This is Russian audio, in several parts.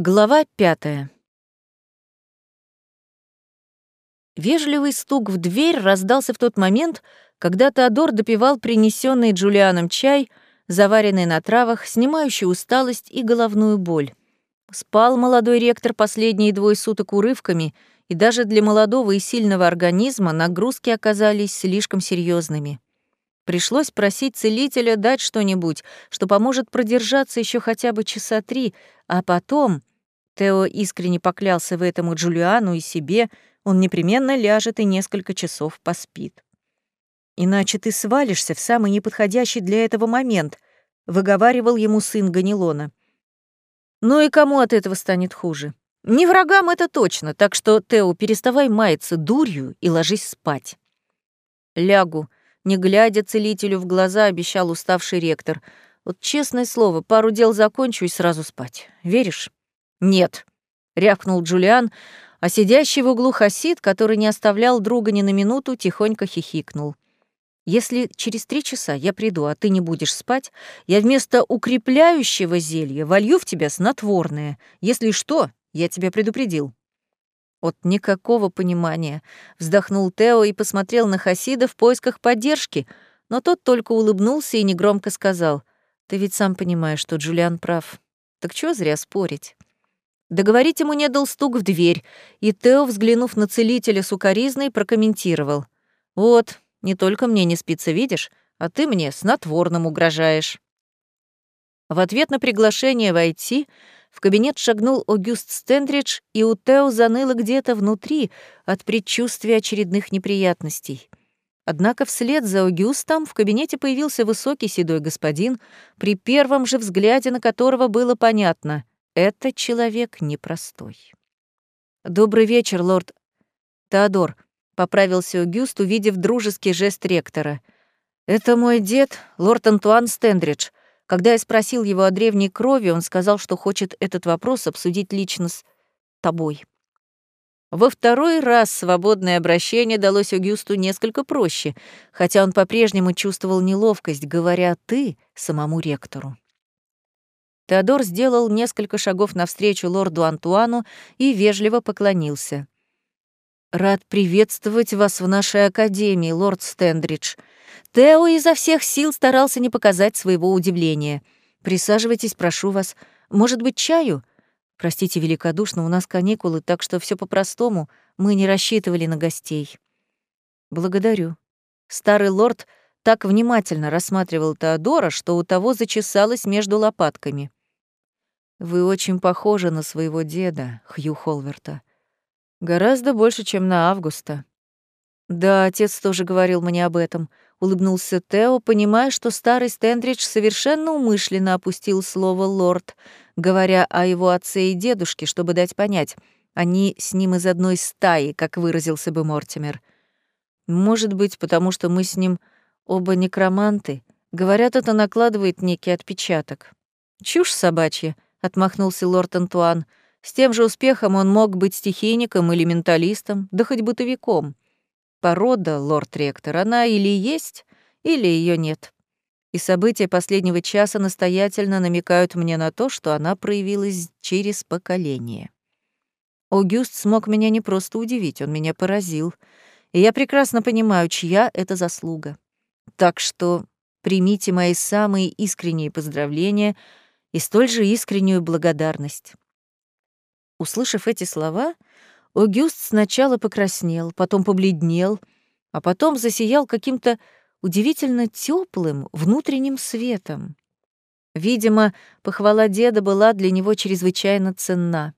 Глава пятая. Вежливый стук в дверь раздался в тот момент, когда Теодор допивал принесенный Джулианом чай, заваренный на травах, снимающий усталость и головную боль. Спал молодой ректор последние двое суток урывками, и даже для молодого и сильного организма нагрузки оказались слишком серьезными. Пришлось просить целителя дать что-нибудь, что поможет продержаться еще хотя бы часа три, а потом Тео искренне поклялся в этом и Джулиану, и себе, он непременно ляжет и несколько часов поспит. «Иначе ты свалишься в самый неподходящий для этого момент», — выговаривал ему сын Ганилона. «Ну и кому от этого станет хуже? Не врагам это точно, так что, Тео, переставай маяться дурью и ложись спать». «Лягу», не глядя целителю в глаза, обещал уставший ректор. «Вот честное слово, пару дел закончу и сразу спать. Веришь?» «Нет», — рявкнул Джулиан, а сидящий в углу Хасид, который не оставлял друга ни на минуту, тихонько хихикнул. «Если через три часа я приду, а ты не будешь спать, я вместо укрепляющего зелья волью в тебя снотворное. Если что, я тебя предупредил». «Вот никакого понимания», — вздохнул Тео и посмотрел на Хасида в поисках поддержки, но тот только улыбнулся и негромко сказал, «Ты ведь сам понимаешь, что Джулиан прав. Так чего зря спорить?» Договорить ему не дал стук в дверь, и Тео, взглянув на целителя сукоризной, прокомментировал. «Вот, не только мне не спится, видишь, а ты мне снотворным угрожаешь». В ответ на приглашение войти в кабинет шагнул Огюст Стендридж, и у Тео заныло где-то внутри от предчувствия очередных неприятностей. Однако вслед за Огюстом в кабинете появился высокий седой господин, при первом же взгляде на которого было понятно — это человек непростой. «Добрый вечер, лорд Теодор», — поправился Огюст, увидев дружеский жест ректора. «Это мой дед, лорд Антуан Стендридж. Когда я спросил его о древней крови, он сказал, что хочет этот вопрос обсудить лично с тобой». Во второй раз свободное обращение далось Огюсту несколько проще, хотя он по-прежнему чувствовал неловкость, говоря «ты» самому ректору. Теодор сделал несколько шагов навстречу лорду Антуану и вежливо поклонился. «Рад приветствовать вас в нашей академии, лорд Стендридж». Тео изо всех сил старался не показать своего удивления. «Присаживайтесь, прошу вас. Может быть, чаю?» «Простите великодушно, у нас каникулы, так что все по-простому. Мы не рассчитывали на гостей». «Благодарю». Старый лорд так внимательно рассматривал Теодора, что у того зачесалось между лопатками. Вы очень похожи на своего деда, Хью Холверта. Гораздо больше, чем на Августа. Да, отец тоже говорил мне об этом. Улыбнулся Тео, понимая, что старый Стендридж совершенно умышленно опустил слово «лорд», говоря о его отце и дедушке, чтобы дать понять, они с ним из одной стаи, как выразился бы Мортимер. Может быть, потому что мы с ним оба некроманты. Говорят, это накладывает некий отпечаток. Чушь собачья —— отмахнулся лорд Антуан. «С тем же успехом он мог быть стихийником или менталистом, да хоть бытовиком. Порода, лорд-ректор, она или есть, или ее нет. И события последнего часа настоятельно намекают мне на то, что она проявилась через поколение. Огюст смог меня не просто удивить, он меня поразил. И я прекрасно понимаю, чья это заслуга. Так что примите мои самые искренние поздравления — и столь же искреннюю благодарность. Услышав эти слова, Огюст сначала покраснел, потом побледнел, а потом засиял каким-то удивительно теплым внутренним светом. Видимо, похвала деда была для него чрезвычайно ценна.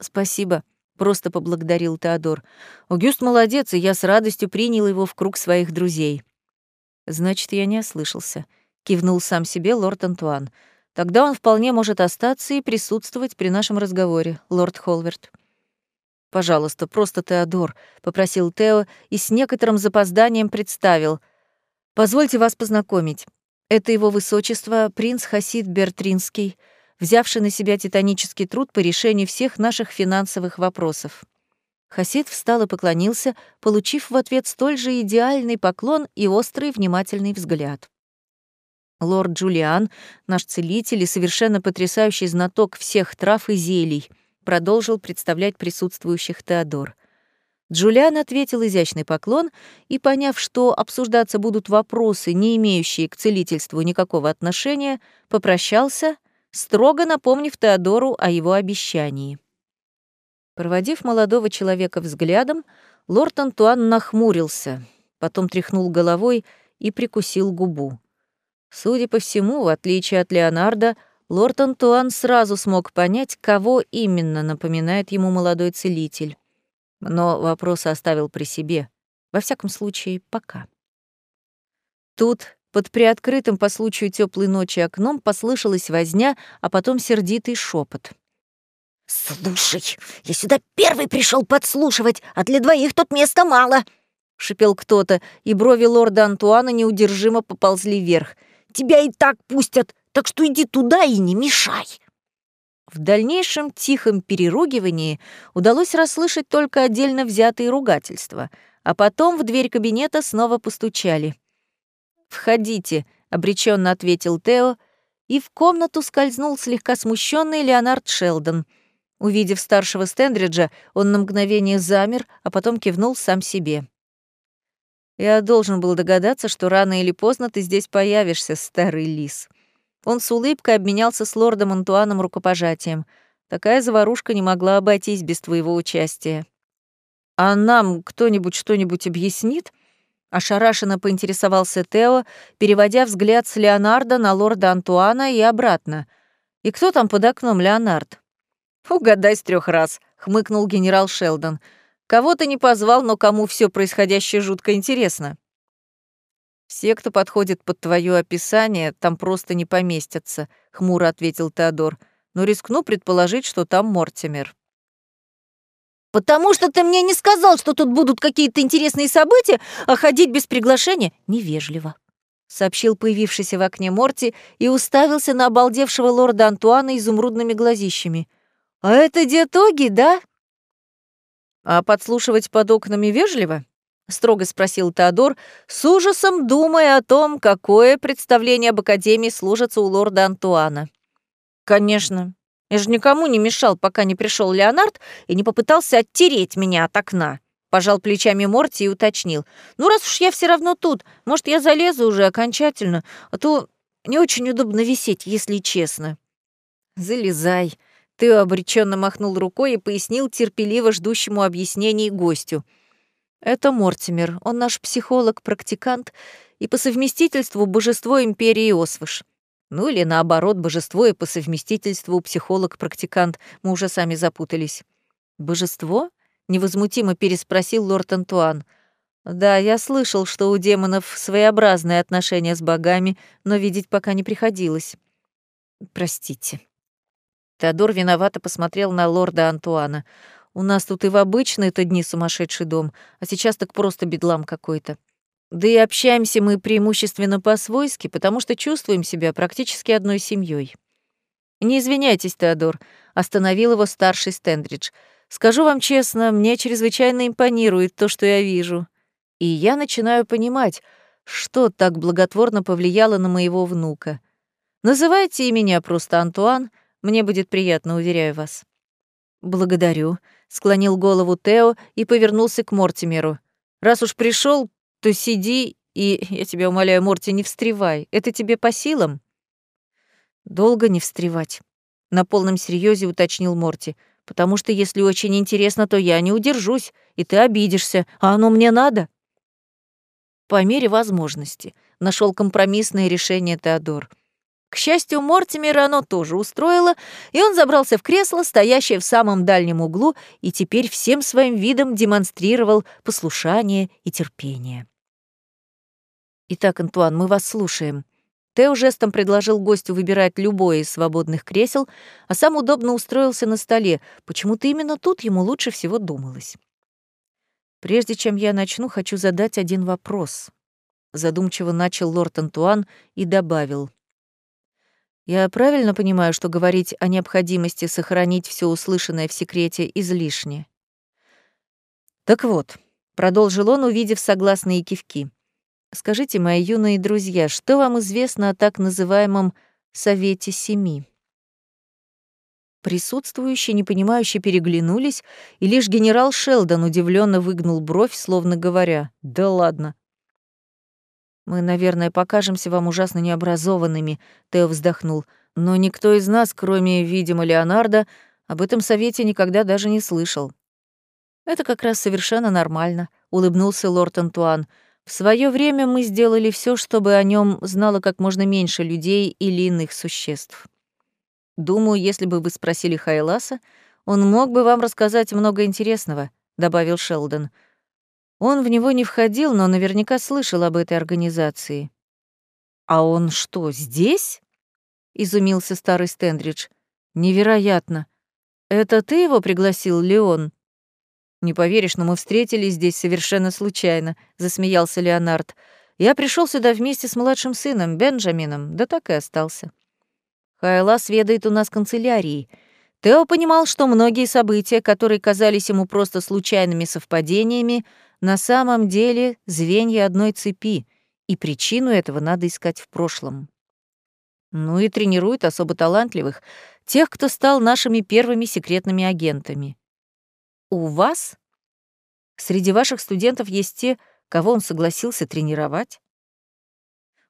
«Спасибо», — просто поблагодарил Теодор. «Огюст молодец, и я с радостью принял его в круг своих друзей». «Значит, я не ослышался», — кивнул сам себе лорд Антуан. Тогда он вполне может остаться и присутствовать при нашем разговоре, лорд Холверт. «Пожалуйста, просто Теодор», — попросил Тео и с некоторым запозданием представил. «Позвольте вас познакомить. Это его высочество, принц Хасид Бертринский, взявший на себя титанический труд по решению всех наших финансовых вопросов». Хасид встал и поклонился, получив в ответ столь же идеальный поклон и острый внимательный взгляд. Лорд Джулиан, наш целитель и совершенно потрясающий знаток всех трав и зелий, продолжил представлять присутствующих Теодор. Джулиан ответил изящный поклон и, поняв, что обсуждаться будут вопросы, не имеющие к целительству никакого отношения, попрощался, строго напомнив Теодору о его обещании. Проводив молодого человека взглядом, лорд Антуан нахмурился, потом тряхнул головой и прикусил губу. Судя по всему, в отличие от Леонардо, лорд Антуан сразу смог понять, кого именно напоминает ему молодой целитель. Но вопрос оставил при себе. Во всяком случае, пока. Тут, под приоткрытым по случаю теплой ночи окном, послышалась возня, а потом сердитый шепот. «Слушай, я сюда первый пришел подслушивать, а для двоих тут места мало!» — шипел кто-то, и брови лорда Антуана неудержимо поползли вверх — Тебя и так пустят, так что иди туда и не мешай». В дальнейшем тихом переругивании удалось расслышать только отдельно взятые ругательства, а потом в дверь кабинета снова постучали. «Входите», — обреченно ответил Тео, и в комнату скользнул слегка смущенный Леонард Шелдон. Увидев старшего Стендриджа, он на мгновение замер, а потом кивнул сам себе. Я должен был догадаться, что рано или поздно ты здесь появишься, старый лис. Он с улыбкой обменялся с лордом Антуаном рукопожатием. Такая заварушка не могла обойтись без твоего участия. А нам кто-нибудь что-нибудь объяснит? Ошарашенно поинтересовался Тео, переводя взгляд с Леонардо на лорда Антуана и обратно. «И кто там под окном, Леонард?» «Угадай с трех раз», — хмыкнул генерал Шелдон. Кого то не позвал, но кому все происходящее жутко интересно. Все, кто подходит под твое описание, там просто не поместятся, хмуро ответил Теодор. Но рискну предположить, что там Мортимер. «Потому что ты мне не сказал, что тут будут какие-то интересные события, а ходить без приглашения невежливо», — сообщил появившийся в окне Морти и уставился на обалдевшего лорда Антуана изумрудными глазищами. «А это диетоги, да?» «А подслушивать под окнами вежливо?» — строго спросил Теодор, с ужасом думая о том, какое представление об Академии служится у лорда Антуана. «Конечно. Я же никому не мешал, пока не пришел Леонард и не попытался оттереть меня от окна», — пожал плечами Морти и уточнил. «Ну, раз уж я все равно тут, может, я залезу уже окончательно, а то не очень удобно висеть, если честно». «Залезай», Тео обреченно махнул рукой и пояснил терпеливо ждущему объяснений гостю. «Это Мортимер, он наш психолог-практикант и по совместительству божество Империи Освыш. Ну или наоборот, божество и по совместительству психолог-практикант, мы уже сами запутались». «Божество?» — невозмутимо переспросил лорд Антуан. «Да, я слышал, что у демонов своеобразные отношения с богами, но видеть пока не приходилось. Простите». Теодор виновато посмотрел на лорда Антуана. «У нас тут и в обычные-то дни сумасшедший дом, а сейчас так просто бедлам какой-то. Да и общаемся мы преимущественно по-свойски, потому что чувствуем себя практически одной семьей. «Не извиняйтесь, Теодор», — остановил его старший Стендридж. «Скажу вам честно, мне чрезвычайно импонирует то, что я вижу. И я начинаю понимать, что так благотворно повлияло на моего внука. Называйте и меня просто Антуан — мне будет приятно, уверяю вас». «Благодарю», — склонил голову Тео и повернулся к Мортимеру. «Раз уж пришел, то сиди и, я тебя умоляю, Морти, не встревай. Это тебе по силам?» «Долго не встревать», — на полном серьезе уточнил Морти. «Потому что если очень интересно, то я не удержусь, и ты обидишься. А оно мне надо?» По мере возможности нашел компромиссное решение Теодор. К счастью, Мортимера оно тоже устроило, и он забрался в кресло, стоящее в самом дальнем углу, и теперь всем своим видом демонстрировал послушание и терпение. «Итак, Антуан, мы вас слушаем». Тео жестом предложил гостю выбирать любое из свободных кресел, а сам удобно устроился на столе. Почему-то именно тут ему лучше всего думалось. «Прежде чем я начну, хочу задать один вопрос», — задумчиво начал лорд Антуан и добавил — я правильно понимаю, что говорить о необходимости сохранить все услышанное в секрете излишне? Так вот, продолжил он, увидев согласные кивки. Скажите, мои юные друзья, что вам известно о так называемом Совете Семи?» Присутствующие, непонимающе переглянулись, и лишь генерал Шелдон удивленно выгнул бровь, словно говоря, «Да ладно». «Мы, наверное, покажемся вам ужасно необразованными», — Тео вздохнул, «но никто из нас, кроме, видимо, Леонардо, об этом совете никогда даже не слышал». «Это как раз совершенно нормально», — улыбнулся лорд Антуан. «В свое время мы сделали все, чтобы о нем знало как можно меньше людей или иных существ». Думаю, если бы вы спросили Хайласа, он мог бы вам рассказать много интересного, добавил Шелдон. Он в него не входил, но наверняка слышал об этой организации. А он что, здесь? изумился старый Стендридж. Невероятно. Это ты его пригласил, Леон? Не поверишь, но мы встретились здесь совершенно случайно, засмеялся Леонард. Я пришел сюда вместе с младшим сыном Бенджамином, да так и остался. Хайлас ведает у нас канцелярией. Тео понимал, что многие события, которые казались ему просто случайными совпадениями, на самом деле звенья одной цепи, и причину этого надо искать в прошлом. Ну и тренирует особо талантливых, тех, кто стал нашими первыми секретными агентами. У вас? Среди ваших студентов есть те, кого он согласился тренировать?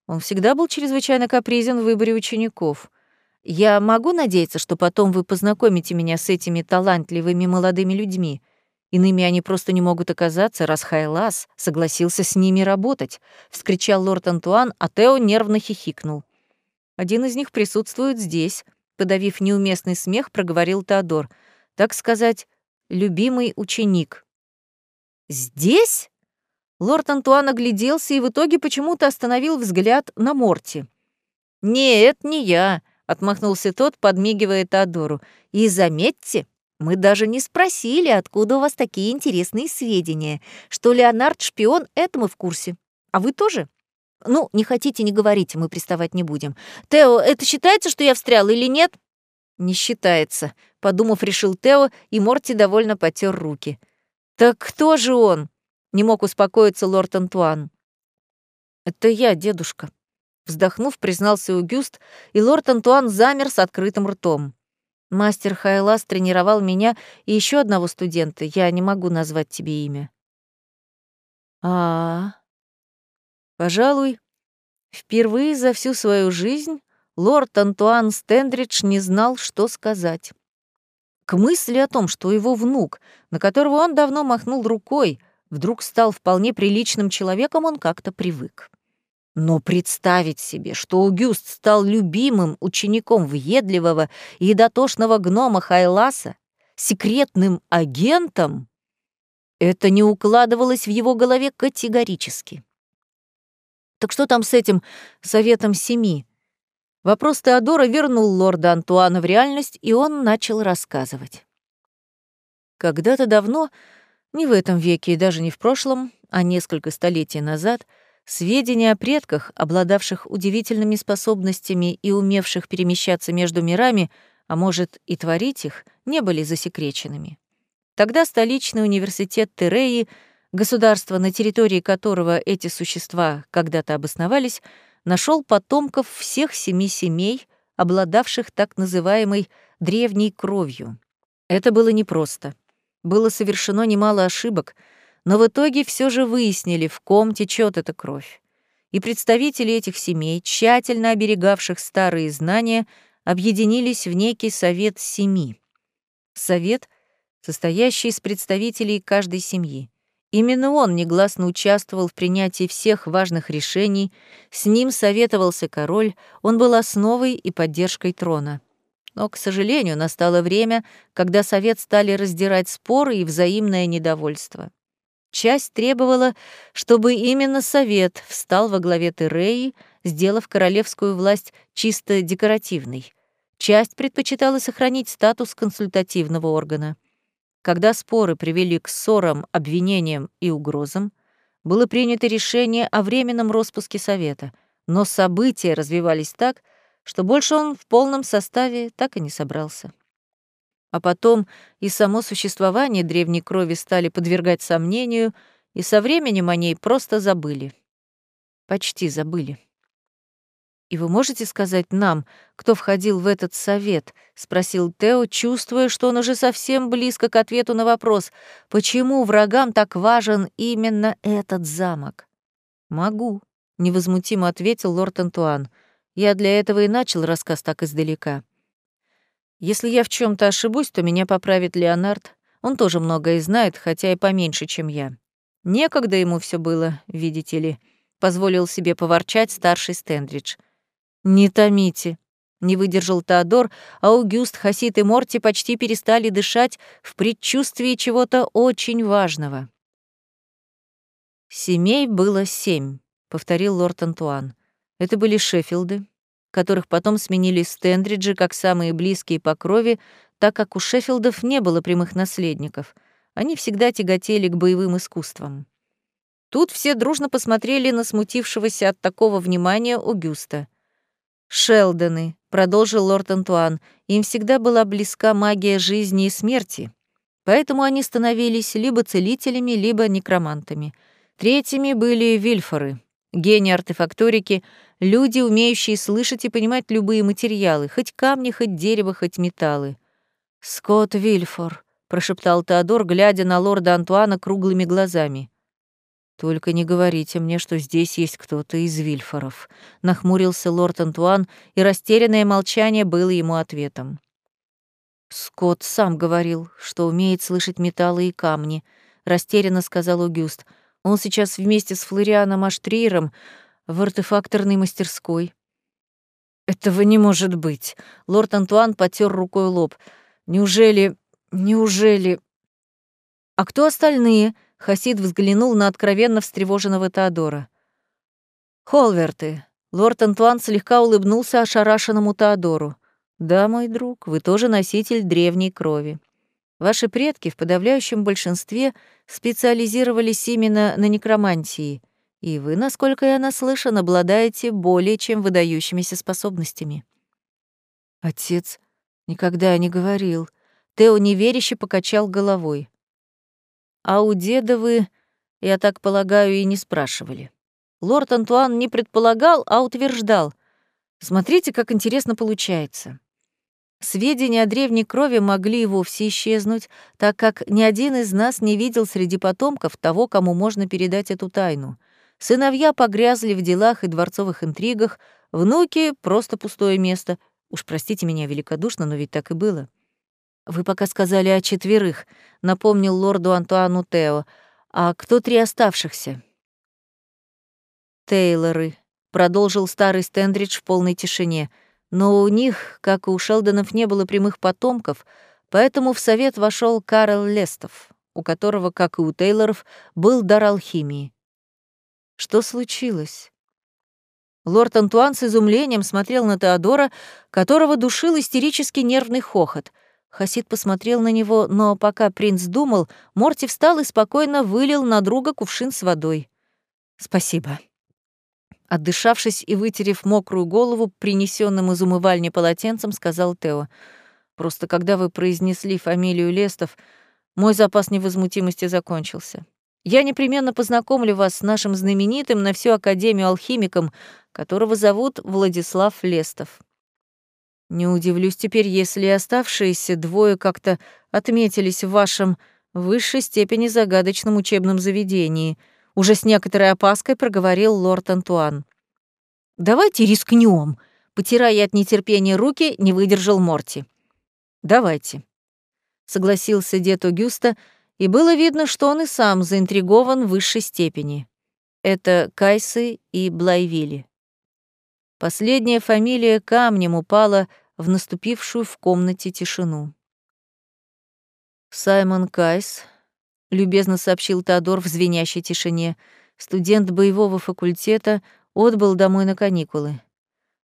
Он всегда был чрезвычайно капризен в выборе учеников — я могу надеяться, что потом вы познакомите меня с этими талантливыми молодыми людьми. Иными они просто не могут оказаться, раз Хайлас согласился с ними работать», — вскричал лорд Антуан, а Тео нервно хихикнул. «Один из них присутствует здесь», — подавив неуместный смех, проговорил Теодор. «Так сказать, любимый ученик». «Здесь?» Лорд Антуан огляделся и в итоге почему-то остановил взгляд на Морти. «Нет, не я отмахнулся тот, подмигивая Теодору. И заметьте, мы даже не спросили, откуда у вас такие интересные сведения. Что Леонард шпион, это мы в курсе. А вы тоже? Ну, не хотите, не говорите, мы приставать не будем. Тео, это считается, что я встрял или нет? Не считается, подумав, решил Тео, и Морти довольно потер руки. Так кто же он? Не мог успокоиться лорд Антуан. Это я, дедушка, Вздохнув, признался Угюст, и лорд Антуан замер с открытым ртом. Мастер Хайлас тренировал меня и еще одного студента. Я не могу назвать тебе имя. А, -а, -а. Пожалуй, впервые за всю свою жизнь лорд Антуан Стендридж не знал, что сказать. К мысли о том, что его внук, на которого он давно махнул рукой, вдруг стал вполне приличным человеком, он как-то привык. Но представить себе, что Угюст стал любимым учеником въедливого и дотошного гнома Хайласа, секретным агентом, это не укладывалось в его голове категорически. Так что там с этим советом семи? Вопрос Теодора вернул лорда Антуана в реальность, и он начал рассказывать. Когда-то давно, не в этом веке и даже не в прошлом, а несколько столетий назад — Сведения о предках, обладавших удивительными способностями и умевших перемещаться между мирами, а может и творить их, не были засекреченными. Тогда столичный университет Тереи, государство, на территории которого эти существа когда-то обосновались, нашел потомков всех семи семей, обладавших так называемой древней кровью. Это было непросто. Было совершено немало ошибок — но в итоге все же выяснили, в ком течет эта кровь. И представители этих семей, тщательно оберегавших старые знания, объединились в некий совет семи. Совет, состоящий из представителей каждой семьи. Именно он негласно участвовал в принятии всех важных решений, с ним советовался король, он был основой и поддержкой трона. Но, к сожалению, настало время, когда совет стали раздирать споры и взаимное недовольство. Часть требовала, чтобы именно Совет встал во главе Тереи, сделав королевскую власть чисто декоративной. Часть предпочитала сохранить статус консультативного органа. Когда споры привели к ссорам, обвинениям и угрозам, было принято решение о временном распуске Совета, но события развивались так, что больше он в полном составе так и не собрался. А потом и само существование древней крови стали подвергать сомнению, и со временем о ней просто забыли. почти забыли. «И вы можете сказать нам, кто входил в этот совет?» — спросил Тео, чувствуя, что он уже совсем близко к ответу на вопрос, почему врагам так важен именно этот замок. «Могу», — невозмутимо ответил лорд Антуан. «Я для этого и начал рассказ так издалека. Если я в чем то ошибусь, то меня поправит Леонард. Он тоже многое знает, хотя и поменьше, чем я. Некогда ему все было, видите ли», — позволил себе поворчать старший Стендридж — «Не томите», — не выдержал Теодор, а Аугюст, Хасит и Морти почти перестали дышать в предчувствии чего-то очень важного. «Семей было семь», — повторил лорд Антуан. «Это были Шеффилды, которых потом сменили Стендриджи как самые близкие по крови, так как у Шеффилдов не было прямых наследников. Они всегда тяготели к боевым искусствам. Тут все дружно посмотрели на смутившегося от такого внимания Огюста. «Шелдоны», — продолжил лорд Антуан, «им всегда была близка магия жизни и смерти, поэтому они становились либо целителями, либо некромантами. Третьими были вильфоры, гении артефакторики, люди, умеющие слышать и понимать любые материалы, хоть камни, хоть дерево, хоть металлы. «Скотт Вильфор», — прошептал Теодор, глядя на лорда Антуана круглыми глазами. «Только не говорите мне, что здесь есть кто-то из Вильфоров», — нахмурился лорд Антуан, и растерянное молчание было ему ответом. «Скотт сам говорил, что умеет слышать металлы и камни», — растерянно сказал Огюст. «Он сейчас вместе с Флорианом Аштриером в артефакторной мастерской». «Этого не может быть!» — лорд Антуан потер рукой лоб. «Неужели... неужели...» «А кто остальные?» Хасид взглянул на откровенно встревоженного Теодора. «Холверты». Лорд Антуан слегка улыбнулся ошарашенному Теодору. «Да, мой друг, вы тоже носитель древней крови. Ваши предки в подавляющем большинстве специализировались именно на некромантии, и вы, насколько я наслышан, обладаете более чем выдающимися способностями». Отец никогда не говорил. Тео неверяще покачал головой. А у деда вы, я так полагаю, и не спрашивали. Лорд Антуан не предполагал, а утверждал. Смотрите, как интересно получается. Сведения о древней крови могли и вовсе исчезнуть, так как ни один из нас не видел среди потомков того, кому можно передать эту тайну. Сыновья погрязли в делах и дворцовых интригах, внуки — просто пустое место. Уж простите меня великодушно, но ведь так и было. «Вы пока сказали о четверых», — напомнил лорду Антуану Тео. «А кто три оставшихся?» «Тейлоры», — продолжил старый Стендридж в полной тишине. «Но у них, как и у Шелдонов, не было прямых потомков, поэтому в совет вошел Карл Лестов, у которого, как и у Тейлоров, был дар алхимии. Что случилось?» Лорд Антуан с изумлением смотрел на Теодора, которого душил истерически нервный хохот — Хасид посмотрел на него, но пока принц думал, Морти встал и спокойно вылил на друга кувшин с водой. «Спасибо». Отдышавшись и вытерев мокрую голову, принесенным из умывальни полотенцем, сказал Тео. «Просто когда вы произнесли фамилию Лестов, мой запас невозмутимости закончился. Я непременно познакомлю вас с нашим знаменитым на всю Академию алхимиком, которого зовут Владислав Лестов. Не удивлюсь теперь, если оставшиеся двое как-то отметились в вашем высшей степени загадочном учебном заведении. Уже с некоторой опаской проговорил лорд Антуан. «Давайте рискнем», — потирая от нетерпения руки, не выдержал Морти. «Давайте», — согласился дед Огюста, и было видно, что он и сам заинтригован в высшей степени. Это Кайсы и Блайвили. Последняя фамилия камнем упала в наступившую в комнате тишину. «Саймон Кайс», — любезно сообщил Теодор в звенящей тишине, студент боевого факультета, отбыл домой на каникулы.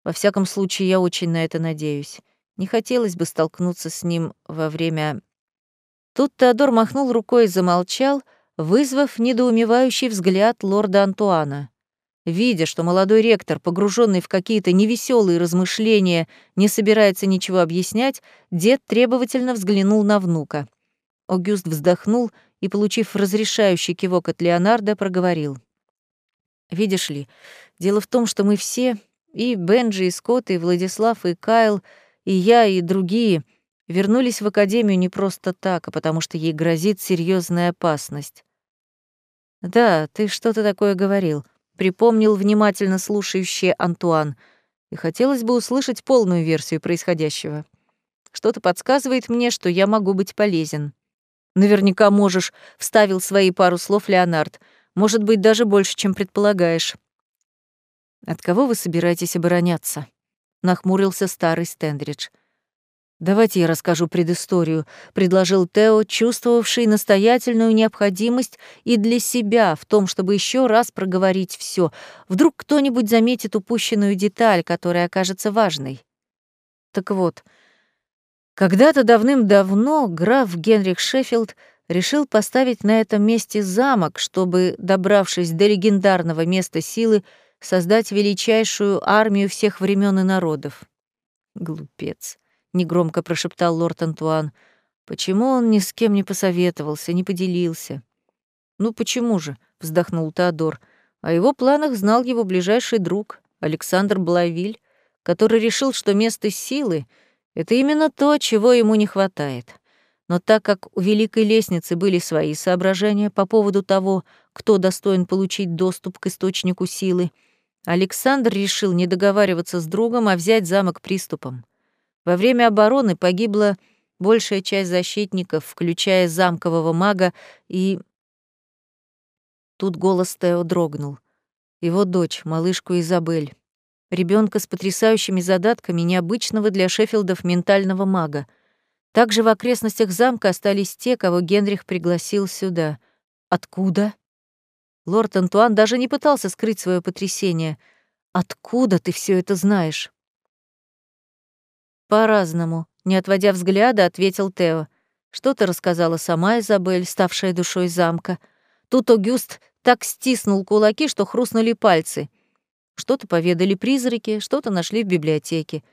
Во всяком случае, я очень на это надеюсь. Не хотелось бы столкнуться с ним во время... Тут Теодор махнул рукой и замолчал, вызвав недоумевающий взгляд лорда Антуана. Видя, что молодой ректор, погруженный в какие-то невеселые размышления, не собирается ничего объяснять, дед требовательно взглянул на внука. Огюст вздохнул и, получив разрешающий кивок от Леонардо, проговорил. «Видишь ли, Дело в том, что мы все, и Бенджи, и Скотт, и Владислав, и Кайл, и я, и другие, вернулись в академию не просто так, а потому что ей грозит серьезная опасность. Да, ты что-то такое говорил, припомнил внимательно слушающий Антуан, и хотелось бы услышать полную версию происходящего. Что-то подсказывает мне, что я могу быть полезен. Наверняка можешь, вставил свои пару слов Леонард. Может быть, даже больше, чем предполагаешь. От кого вы собираетесь обороняться? нахмурился старый Стендридж. «Давайте я расскажу предысторию», — предложил Тео, чувствовавший настоятельную необходимость и для себя в том, чтобы еще раз проговорить все. Вдруг кто-нибудь заметит упущенную деталь, которая окажется важной. Так вот, когда-то давным-давно граф Генрих Шеффилд решил поставить на этом месте замок, чтобы, добравшись до легендарного места силы, создать величайшую армию всех времен и народов. Глупец, негромко прошептал лорд Антуан. Почему он ни с кем не посоветовался, не поделился? Ну почему же? вздохнул Теодор. О его планах знал его ближайший друг, Александр Блавиль, который решил, что место силы — это именно то, чего ему не хватает. Но так как у Великой Лестницы были свои соображения по поводу того, кто достоин получить доступ к источнику силы, Александр решил не договариваться с другом, а взять замок приступом. Во время обороны погибла большая часть защитников, включая замкового мага, и... Тут голос Тео дрогнул. Его дочь, малышку Изабель. Ребенка с потрясающими задатками необычного для Шеффилдов ментального мага. Также в окрестностях замка остались те, кого Генрих пригласил сюда. Откуда? Лорд Антуан даже не пытался скрыть свое потрясение. «Откуда ты все это знаешь?» «По-разному», — не отводя взгляда, ответил Тео. Что-то рассказала сама Изабель, ставшая душой замка. Тут Огюст так стиснул кулаки, что хрустнули пальцы. Что-то поведали призраки, что-то нашли в библиотеке.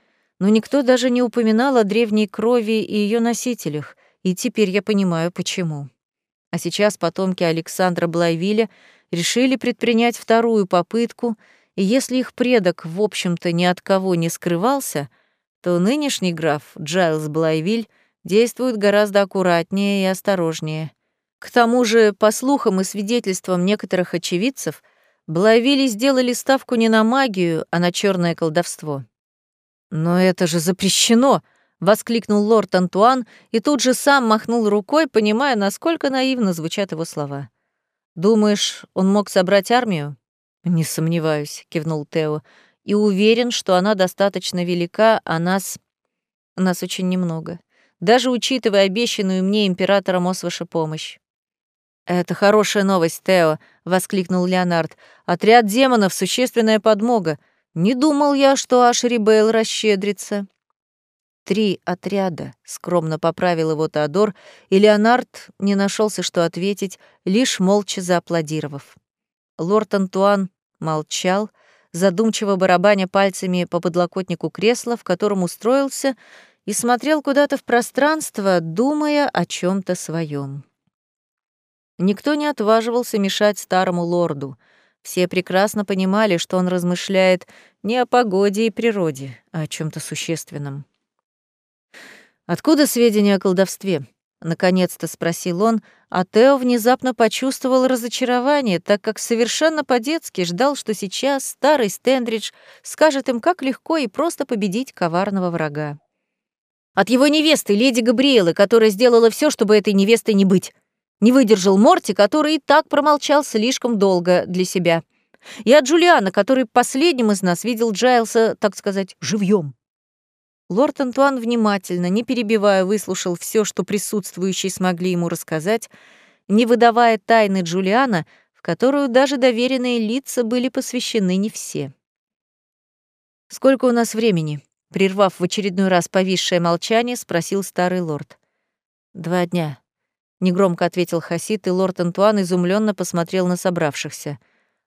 Но никто даже не упоминал о древней крови и ее носителях, и теперь я понимаю, почему. А сейчас потомки Александра Блайвиля решили предпринять вторую попытку, и если их предок, в общем-то, ни от кого не скрывался, то нынешний граф Джайлс Блайвиль действует гораздо аккуратнее и осторожнее. К тому же, по слухам и свидетельствам некоторых очевидцев, Блайвили сделали ставку не на магию, а на черное колдовство. «Но это же запрещено!» — воскликнул лорд Антуан и тут же сам махнул рукой, понимая, насколько наивно звучат его слова. «Думаешь, он мог собрать армию?» «Не сомневаюсь», — кивнул Тео. «И уверен, что она достаточно велика, а нас... нас очень немного. Даже учитывая обещанную мне императором Освыша помощь». «Это хорошая новость, Тео», — воскликнул Леонард. «Отряд демонов — существенная подмога. Не думал я, что Ашери Бейл расщедрится». «Три отряда», — скромно поправил его Теодор, и Леонард не нашелся, что ответить, лишь молча зааплодировав. Лорд Антуан молчал, задумчиво барабаня пальцами по подлокотнику кресла, в котором устроился, и смотрел куда-то в пространство, думая о чем то своем. Никто не отваживался мешать старому лорду. Все прекрасно понимали, что он размышляет не о погоде и природе, а о чем то существенном. «Откуда сведения о колдовстве?» — наконец-то спросил он, а Тео внезапно почувствовал разочарование, так как совершенно по-детски ждал, что сейчас старый Стендридж скажет им, как легко и просто победить коварного врага. «От его невесты, леди Габриэлы, которая сделала все, чтобы этой невестой не быть», не выдержал Морти, который и так промолчал слишком долго для себя. И от Джулиана, который последним из нас видел Джайлса, так сказать, живьем. Лорд Антуан внимательно, не перебивая, выслушал все, что присутствующие смогли ему рассказать, не выдавая тайны Джулиана, в которую даже доверенные лица были посвящены не все. «Сколько у нас времени?» Прервав в очередной раз повисшее молчание, спросил старый лорд. «Два дня», — негромко ответил Хасид, и лорд Антуан изумленно посмотрел на собравшихся.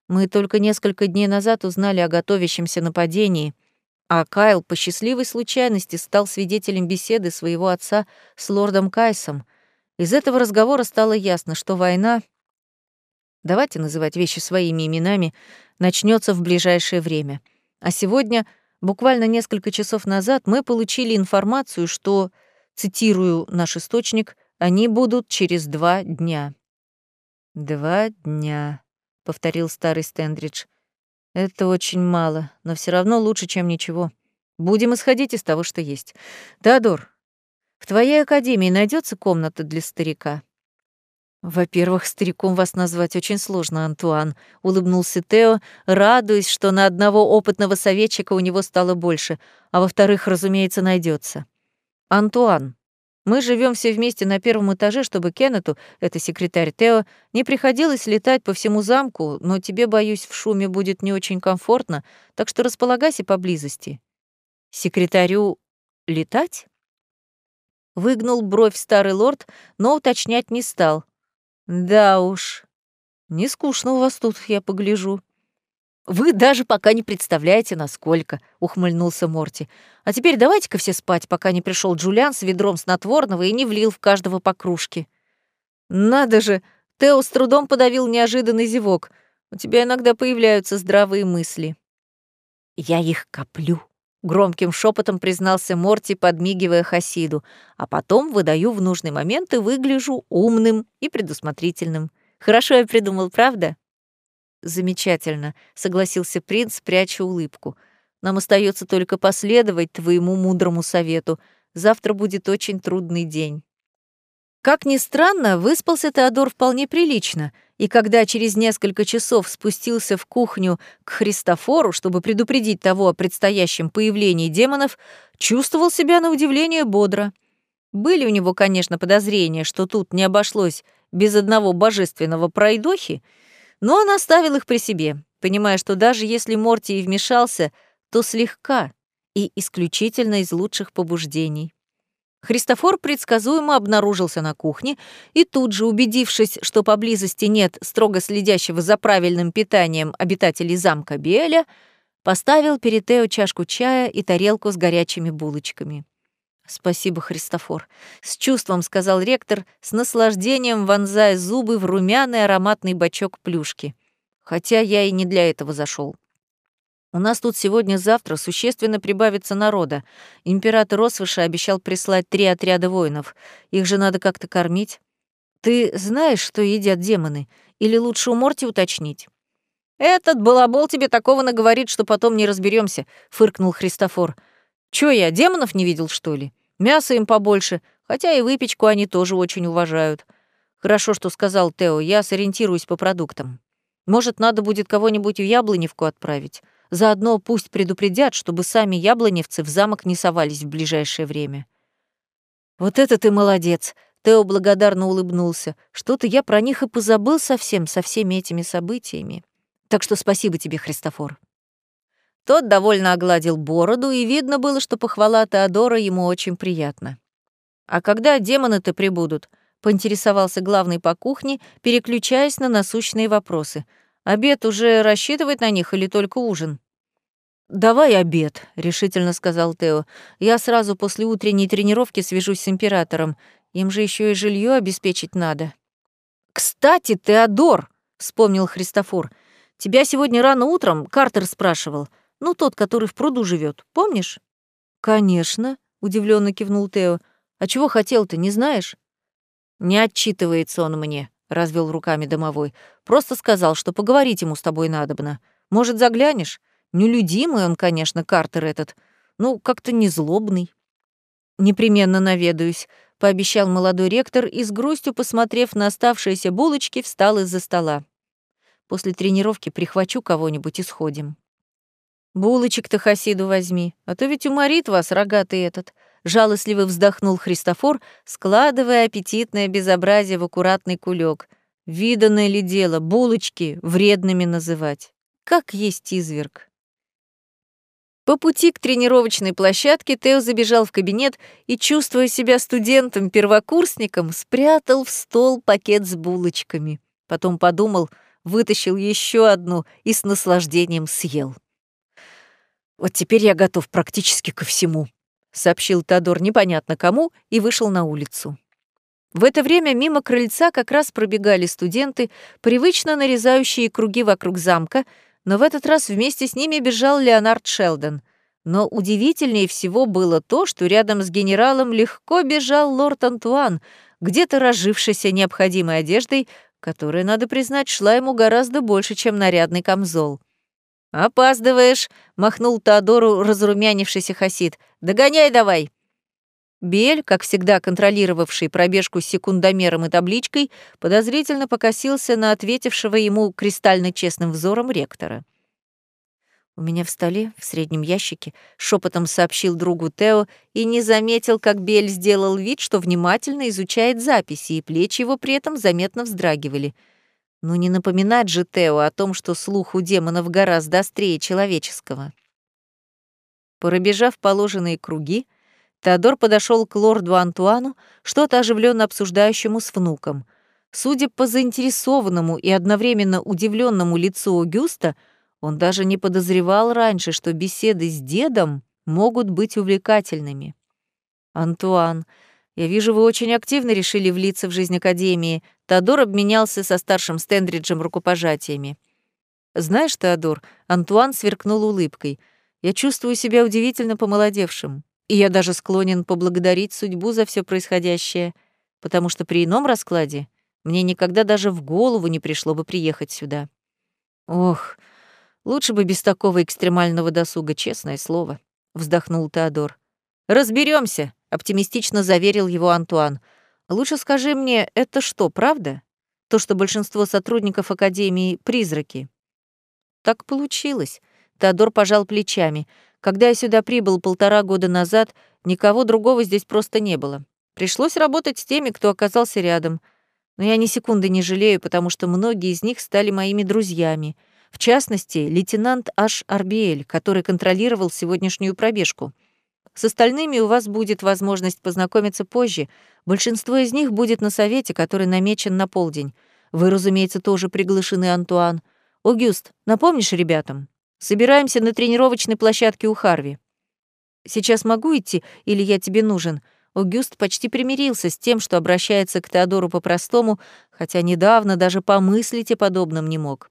«Мы только несколько дней назад узнали о готовящемся нападении, а Кайл по счастливой случайности стал свидетелем беседы своего отца с лордом Кайсом. Из этого разговора стало ясно, что война давайте называть вещи своими именами, начнется в ближайшее время. А сегодня, буквально несколько часов назад, мы получили информацию, что, цитирую наш источник, они будут через два дня. «Два дня», — повторил старый Стендридж. «Это очень мало, но все равно лучше, чем ничего. Будем исходить из того, что есть. Теодор, в твоей академии найдется комната для старика?» «Во-первых, стариком вас назвать очень сложно, Антуан», — улыбнулся Тео, радуясь, что на одного опытного советчика у него стало больше, а во-вторых, разумеется, найдется. «Антуан, мы живем все вместе на первом этаже, чтобы Кеннету, это секретарь Тео, не приходилось летать по всему замку, но тебе, боюсь, в шуме будет не очень комфортно, так что располагайся поблизости». «Секретарю летать?» Выгнул бровь старый лорд, но уточнять не стал — да уж. Не скучно у вас тут, я погляжу. Вы даже пока не представляете, насколько, ухмыльнулся Морти. А теперь давайте-ка все спать, пока не пришел Джулиан с ведром снотворного и не влил в каждого по кружке. Надо же, Тео с трудом подавил неожиданный зевок. У тебя иногда появляются здравые мысли. Я их коплю, Громким шепотом признался Морти, подмигивая Хасиду, а потом выдаю в нужный момент и выгляжу умным и предусмотрительным. Хорошо я придумал, правда? Замечательно, согласился принц, пряча улыбку. Нам остается только последовать твоему мудрому совету. Завтра будет очень трудный день. Как ни странно, выспался Теодор вполне прилично, и когда через несколько часов спустился в кухню к Христофору, чтобы предупредить того о предстоящем появлении демонов, чувствовал себя на удивление бодро. Были у него, конечно, подозрения, что тут не обошлось без одного божественного пройдохи, но он оставил их при себе, понимая, что даже если Морти и вмешался, то слегка и исключительно из лучших побуждений. Христофор предсказуемо обнаружился на кухне и тут же, убедившись, что поблизости нет строго следящего за правильным питанием обитателей замка Биэля, поставил перед Тео чашку чая и тарелку с горячими булочками. «Спасибо, Христофор», — с чувством сказал ректор, с наслаждением вонзая зубы в румяный ароматный бачок плюшки. «Хотя я и не для этого зашел. У нас тут сегодня-завтра существенно прибавится народа. Император Освыша обещал прислать три отряда воинов. Их же надо как-то кормить. Ты знаешь, что едят демоны? Или лучше у Морти уточнить? «Этот балабол тебе такого наговорит, что потом не разберемся, фыркнул Христофор. «Чё я, демонов не видел, что ли? Мяса им побольше, хотя и выпечку они тоже очень уважают. Хорошо, что сказал Тео, я сориентируюсь по продуктам. Может, надо будет кого-нибудь в Яблоневку отправить. Заодно пусть предупредят, чтобы сами яблоневцы в замок не совались в ближайшее время. «Вот это ты молодец!» Тео благодарно улыбнулся. «Что-то я про них и позабыл совсем, со всеми этими событиями. Так что спасибо тебе, Христофор». Тот довольно огладил бороду, и видно было, что похвала Теодора ему очень приятна. «А когда демоны-то прибудут?» — поинтересовался главный по кухне, переключаясь на насущные вопросы — Обед уже рассчитывает на них или только ужин? «Давай обед», — решительно сказал Тео. «Я сразу после утренней тренировки свяжусь с императором. Им же еще и жилье обеспечить надо». «Кстати, Теодор», — вспомнил Христофор, — «тебя сегодня рано утром Картер спрашивал. Ну, тот, который в пруду живет, помнишь?» «Конечно», — удивленно кивнул Тео. «А чего хотел-то, не знаешь?» «Не отчитывается он мне», развел руками домовой. Просто сказал, что поговорить ему с тобой надобно. Может, заглянешь? Нелюдимый он, конечно, Картер этот. Ну, как-то не злобный. Непременно наведаюсь, пообещал молодой ректор и с грустью, посмотрев на оставшиеся булочки, встал из-за стола. После тренировки прихвачу кого-нибудь и сходим. Булочек-то Хасиду возьми, а то ведь уморит вас рогатый этот жалостливо вздохнул Христофор, складывая аппетитное безобразие в аккуратный кулек. Виданное ли дело булочки вредными называть? Как есть изверг. По пути к тренировочной площадке Тео забежал в кабинет и, чувствуя себя студентом-первокурсником, спрятал в стол пакет с булочками. Потом подумал, вытащил еще одну и с наслаждением съел. Вот теперь я готов практически ко всему, — сообщил Тодор непонятно кому и вышел на улицу. В это время мимо крыльца как раз пробегали студенты, привычно нарезающие круги вокруг замка, но в этот раз вместе с ними бежал Леонард Шелдон. Но удивительнее всего было то, что рядом с генералом легко бежал лорд Антуан, где-то разжившийся необходимой одеждой, которая, надо признать, шла ему гораздо больше, чем нарядный камзол. «Опаздываешь», — махнул Теодору разрумянившийся Хасид. «Догоняй давай!» Бель, как всегда контролировавший пробежку с секундомером и табличкой, подозрительно покосился на ответившего ему кристально честным взором ректора. «У меня в столе, в среднем ящике», — шепотом сообщил другу Тео и не заметил, как Бель сделал вид, что внимательно изучает записи, и плечи его при этом заметно вздрагивали. Ну не напоминать же Тео о том, что слух у демонов гораздо острее человеческого. Пробежав положенные круги, Теодор подошел к лорду Антуану, что-то оживленно обсуждающему с внуком. Судя по заинтересованному и одновременно удивленному лицу Огюста, он даже не подозревал раньше, что беседы с дедом могут быть увлекательными. «Антуан, я вижу, вы очень активно решили влиться в жизнь Академии». Теодор обменялся со старшим Стендриджем рукопожатиями. «Знаешь, Теодор, Антуан сверкнул улыбкой. Я чувствую себя удивительно помолодевшим. И я даже склонен поблагодарить судьбу за все происходящее, потому что при ином раскладе мне никогда даже в голову не пришло бы приехать сюда. Ох, лучше бы без такого экстремального досуга, честное слово, вздохнул Теодор. Разберемся, оптимистично заверил его Антуан. Лучше скажи мне, это что, правда? То, что большинство сотрудников Академии — призраки. Так получилось. Теодор пожал плечами. Когда я сюда прибыл полтора года назад, никого другого здесь просто не было. Пришлось работать с теми, кто оказался рядом. Но я ни секунды не жалею, потому что многие из них стали моими друзьями. В частности, лейтенант Аш Арбиэль, который контролировал сегодняшнюю пробежку. С остальными у вас будет возможность познакомиться позже. Большинство из них будет на совете, который намечен на полдень. Вы, разумеется, тоже приглашены, Антуан. Огюст, напомнишь ребятам? Собираемся на тренировочной площадке у Харви. Сейчас могу идти или я тебе нужен? Огюст почти примирился с тем, что обращается к Теодору по-простому, хотя недавно даже помыслить о подобном не мог.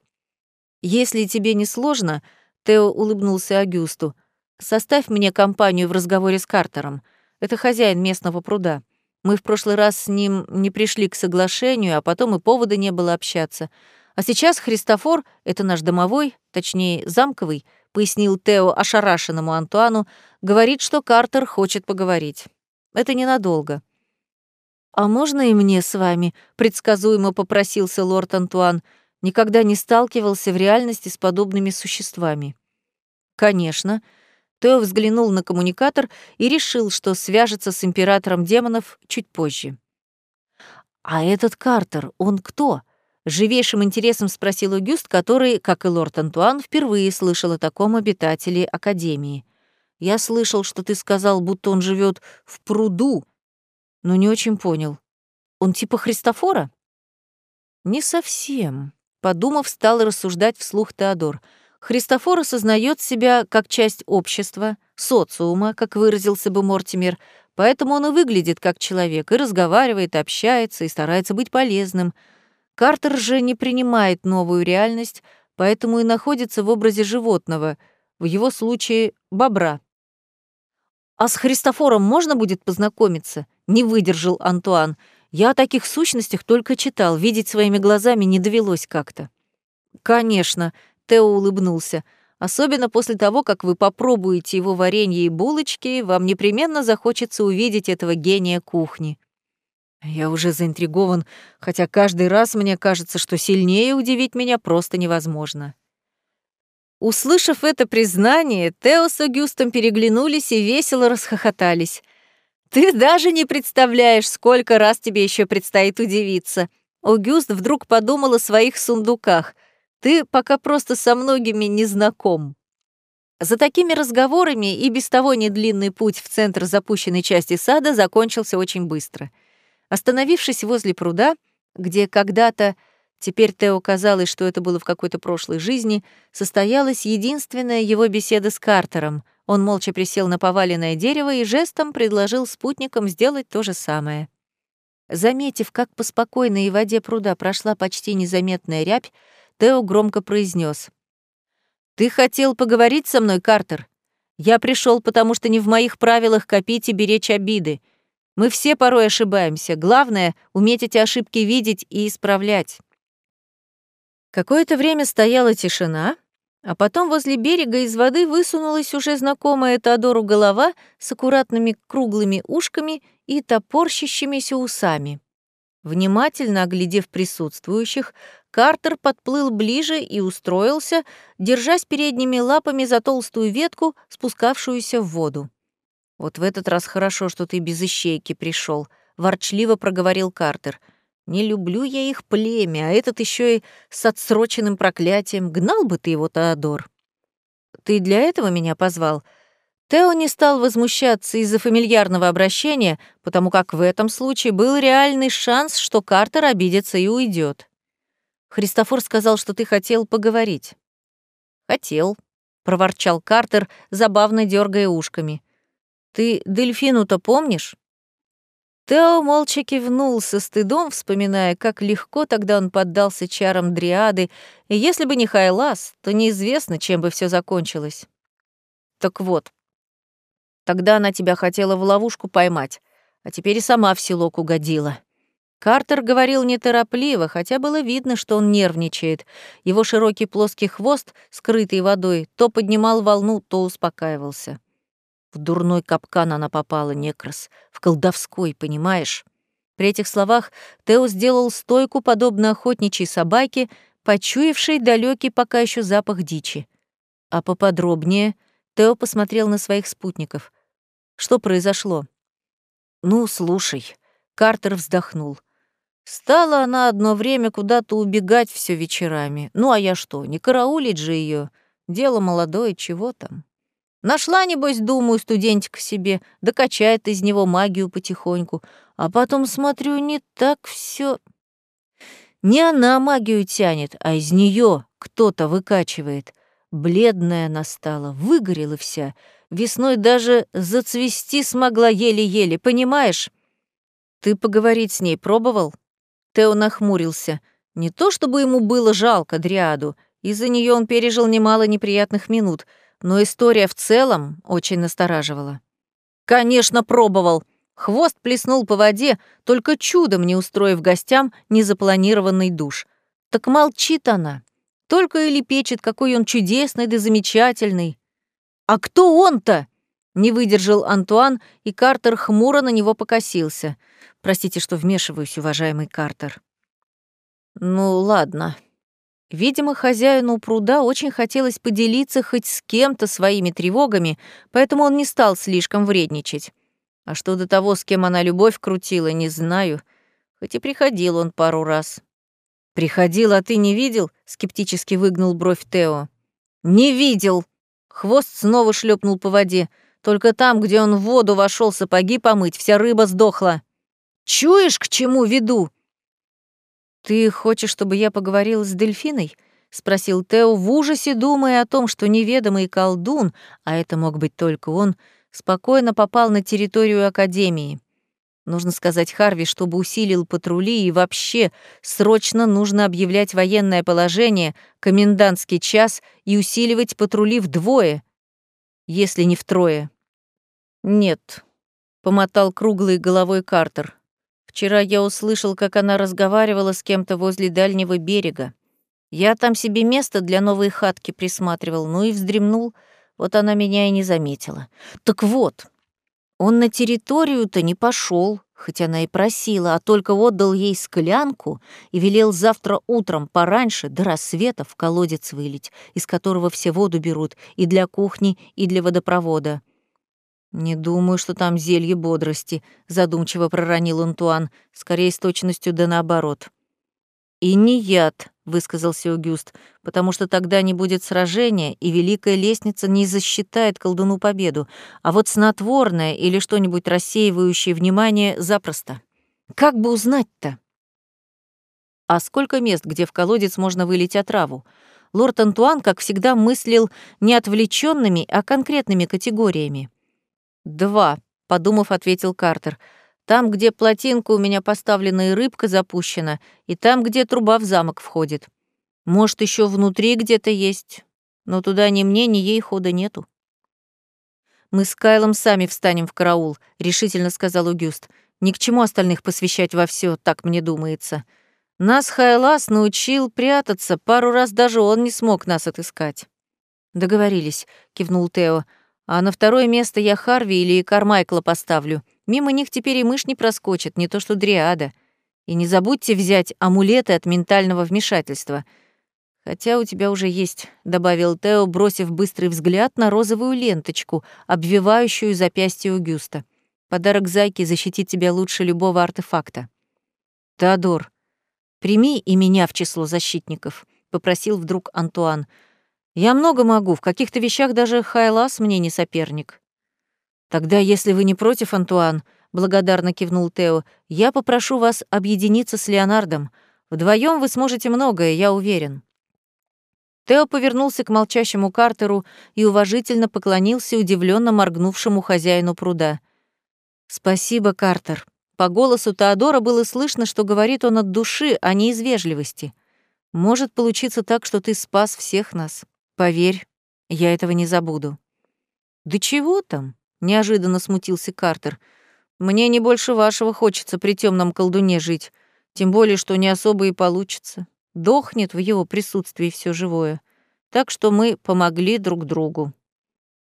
Если тебе не сложно, Тео улыбнулся Агюсту. Составь мне компанию в разговоре с Картером. Это хозяин местного пруда. Мы в прошлый раз с ним не пришли к соглашению, а потом и повода не было общаться. А сейчас Христофор — это наш домовой, точнее, замковый, пояснил Тео ошарашенному Антуану, говорит, что Картер хочет поговорить. Это ненадолго. «А можно и мне с вами?» — предсказуемо попросился лорд Антуан. Никогда не сталкивался в реальности с подобными существами. «Конечно». Тео взглянул на коммуникатор и решил, что свяжется с императором демонов чуть позже. «А этот Картер, он кто?» Живейшим интересом спросил Огюст, который, как и лорд Антуан, впервые слышал о таком обитателе Академии. «Я слышал, что ты сказал, будто он живет в пруду, но не очень понял. Он типа Христофора?» «Не совсем», — подумав, стал рассуждать вслух Теодор. «Христофор осознает себя как часть общества, социума, как выразился бы Мортимер, поэтому он и выглядит как человек, и разговаривает, общается, и старается быть полезным». Картер же не принимает новую реальность, поэтому и находится в образе животного, в его случае — бобра. «А с Христофором можно будет познакомиться?» — не выдержал Антуан. «Я о таких сущностях только читал, видеть своими глазами не довелось как-то». «Конечно», — Тео улыбнулся. «Особенно после того, как вы попробуете его варенье и булочки, вам непременно захочется увидеть этого гения кухни». Я уже заинтригован, хотя каждый раз мне кажется, что сильнее удивить меня просто невозможно. Услышав это признание, Тео с Агюстом переглянулись и весело расхохотались. «Ты даже не представляешь, сколько раз тебе еще предстоит удивиться». Огюст вдруг подумал о своих сундуках. «Ты пока просто со многими не знаком». За такими разговорами и без того недлинный путь в центр запущенной части сада закончился очень быстро — Остановившись возле пруда, где когда-то, теперь Тео казалось, что это было в какой-то прошлой жизни, состоялась единственная его беседа с Картером. Он молча присел на поваленное дерево и жестом предложил спутникам сделать то же самое. Заметив, как по спокойной воде пруда прошла почти незаметная рябь, Тео громко произнес: «Ты хотел поговорить со мной, Картер? Я пришел, потому что не в моих правилах копить и беречь обиды. Мы все порой ошибаемся. Главное — уметь эти ошибки видеть и исправлять». Какое-то время стояла тишина, а потом возле берега из воды высунулась уже знакомая Теодору голова с аккуратными круглыми ушками и топорщащимися усами. Внимательно оглядев присутствующих, Картер подплыл ближе и устроился, держась передними лапами за толстую ветку, спускавшуюся в воду. «Вот в этот раз хорошо, что ты без ищейки пришел, ворчливо проговорил Картер — не люблю я их племя, а этот еще и с отсроченным проклятием. Гнал бы ты его, Теодор. Ты для этого меня позвал? Тео не стал возмущаться из-за фамильярного обращения, потому как в этом случае был реальный шанс, что Картер обидится и уйдет. Христофор сказал, что ты хотел поговорить. Хотел, проворчал Картер, забавно дергая ушками. Ты дельфину-то помнишь? Тео молча кивнул со стыдом, вспоминая, как легко тогда он поддался чарам дриады, и если бы не Хайлас, то неизвестно, чем бы все закончилось. Так вот, тогда она тебя хотела в ловушку поймать, а теперь и сама в селок угодила. Картер говорил неторопливо, хотя было видно, что он нервничает. Его широкий плоский хвост, скрытый водой, то поднимал волну, то успокаивался. В дурной капкан она попала, некрас, в колдовской, понимаешь? При этих словах Тео сделал стойку, подобно охотничьей собаке, почуявшей далекий пока еще запах дичи. А поподробнее Тео посмотрел на своих спутников. Что произошло? Ну, слушай, Картер вздохнул. Стала она одно время куда-то убегать все вечерами. Ну а я что, не караулить же ее? Дело молодое, чего там? Нашла, небось, думаю, студентик себе, докачает из него магию потихоньку. А потом смотрю, не так все. Не она магию тянет, а из нее кто-то выкачивает. Бледная она стала, выгорела вся. Весной даже зацвести смогла еле-еле, понимаешь? Ты поговорить с ней пробовал? Тео нахмурился. Не то чтобы ему было жалко Дриаду, из-за нее он пережил немало неприятных минут — но история в целом очень настораживала. «Конечно, пробовал!» Хвост плеснул по воде, только чудом не устроив гостям незапланированный душ. Так молчит она. Только и лепечет, какой он чудесный да замечательный. «А кто он-то?» Не выдержал Антуан, и Картер хмуро на него покосился. «Простите, что вмешиваюсь, уважаемый Картер». «Ну, ладно», Видимо, хозяину пруда очень хотелось поделиться хоть с кем-то своими тревогами, поэтому он не стал слишком вредничать. А что до того, с кем она любовь крутила, не знаю, хоть и приходил он пару раз. «Приходил, а ты не видел?» — скептически выгнул бровь Тео. «Не видел!» Хвост снова шлепнул по воде. Только там, где он в воду вошел сапоги помыть, вся рыба сдохла. «Чуешь, к чему веду?» «Ты хочешь, чтобы я поговорил с дельфиной?» — спросил Тео в ужасе, думая о том, что неведомый колдун, а это мог быть только он, спокойно попал на территорию Академии. Нужно сказать Харви, чтобы усилил патрули, и вообще срочно нужно объявлять военное положение, комендантский час и усиливать патрули вдвое, если не втрое. «Нет», — помотал круглой головой Картер. Вчера я услышал, как она разговаривала с кем-то возле дальнего берега. Я там себе место для новой хатки присматривал, ну и вздремнул. Вот она меня и не заметила. Так вот, он на территорию-то не пошел, хоть она и просила, а только отдал ей склянку и велел завтра утром пораньше до рассвета в колодец вылить, из которого все воду берут и для кухни, и для водопровода. «Не думаю, что там зелье бодрости», — задумчиво проронил Антуан, скорее с точностью да наоборот. «И не яд», — высказался Огюст, «потому что тогда не будет сражения, и Великая Лестница не засчитает колдуну победу, а вот снотворное или что-нибудь рассеивающее внимание запросто. Как бы узнать-то?» «А сколько мест, где в колодец можно вылить отраву?» Лорд Антуан, как всегда, мыслил не отвлеченными, а конкретными категориями. «Два», — подумав, ответил Картер. Там, где плотинка у меня поставлена и рыбка запущена, и там, где труба в замок входит. Может, еще внутри где-то есть, но туда ни мне, ни ей хода нету. «Мы с Кайлом сами встанем в караул», — решительно сказал Угюст. «Ни к чему остальных посвящать во все, так мне думается. Нас Хайлас научил прятаться, пару раз даже он не смог нас отыскать». «Договорились», — кивнул Тео. «А на второе место я Харви или Кармайкла поставлю. Мимо них теперь и мышь не проскочит, не то что Дриада. И не забудьте взять амулеты от ментального вмешательства — «Хотя у тебя уже есть», — добавил Тео, бросив быстрый взгляд на розовую ленточку, обвивающую запястье Угюста. «Подарок зайки защитит тебя лучше любого артефакта». «Теодор, прими и меня в число защитников», — попросил вдруг Антуан. «Я много могу, в каких-то вещах даже Хайлас мне не соперник». «Тогда, если вы не против, Антуан», — благодарно кивнул Тео, «я попрошу вас объединиться с Леонардом. Вдвоем вы сможете многое, я уверен». Тео повернулся к молчащему Картеру и уважительно поклонился удивленно моргнувшему хозяину пруда. «Спасибо, Картер». По голосу Теодора было слышно, что говорит он от души, а не из вежливости. «Может получиться так, что ты спас всех нас. Поверь, я этого не забуду». «Да чего там?» — неожиданно смутился Картер. «Мне не больше вашего хочется при темном колдуне жить, тем более, что не особо и получится дохнет в его присутствии все живое. Так что мы помогли друг другу.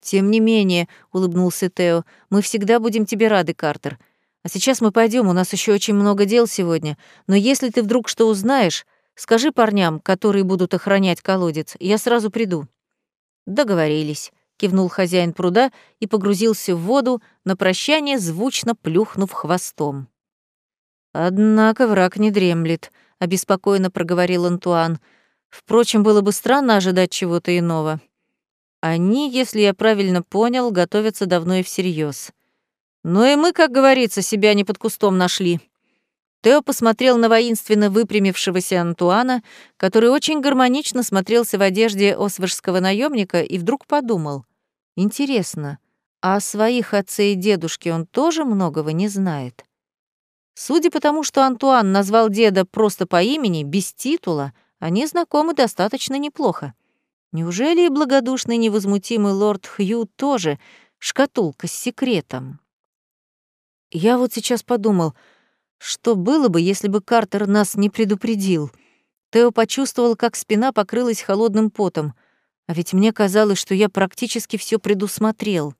Тем не менее, улыбнулся Тео, мы всегда будем тебе рады, Картер. А сейчас мы пойдем, у нас еще очень много дел сегодня. Но если ты вдруг что узнаешь, скажи парням, которые будут охранять колодец, я сразу приду. Договорились, кивнул хозяин пруда и погрузился в воду, на прощание звучно плюхнув хвостом. Однако враг не дремлет, обеспокоенно проговорил Антуан. Впрочем, было бы странно ожидать чего-то иного. Они, если я правильно понял, готовятся давно и всерьез. Но и мы, как говорится, себя не под кустом нашли. Тео посмотрел на воинственно выпрямившегося Антуана, который очень гармонично смотрелся в одежде освежского наемника, и вдруг подумал: интересно, а о своих отце и дедушке он тоже многого не знает. Судя по тому, что Антуан назвал деда просто по имени, без титула, они знакомы достаточно неплохо. Неужели и благодушный невозмутимый лорд Хью тоже шкатулка с секретом? Я вот сейчас подумал, что было бы, если бы Картер нас не предупредил. Тео почувствовал, как спина покрылась холодным потом. А ведь мне казалось, что я практически все предусмотрел.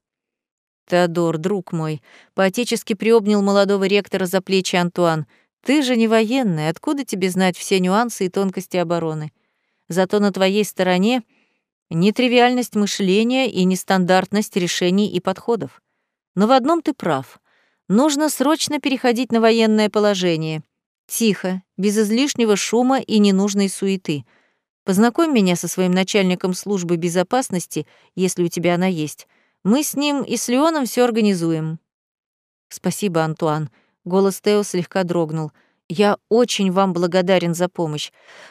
Теодор, друг мой, поотечески приобнял молодого ректора за плечи Антуан. Ты же не военный, откуда тебе знать все нюансы и тонкости обороны? Зато на твоей стороне нетривиальность мышления и нестандартность решений и подходов. Но в одном ты прав. Нужно срочно переходить на военное положение. Тихо, без излишнего шума и ненужной суеты. Познакомь меня со своим начальником службы безопасности, если у тебя она есть. Мы с ним и с Леоном все организуем». «Спасибо, Антуан». Голос Тео слегка дрогнул. «Я очень вам благодарен за помощь.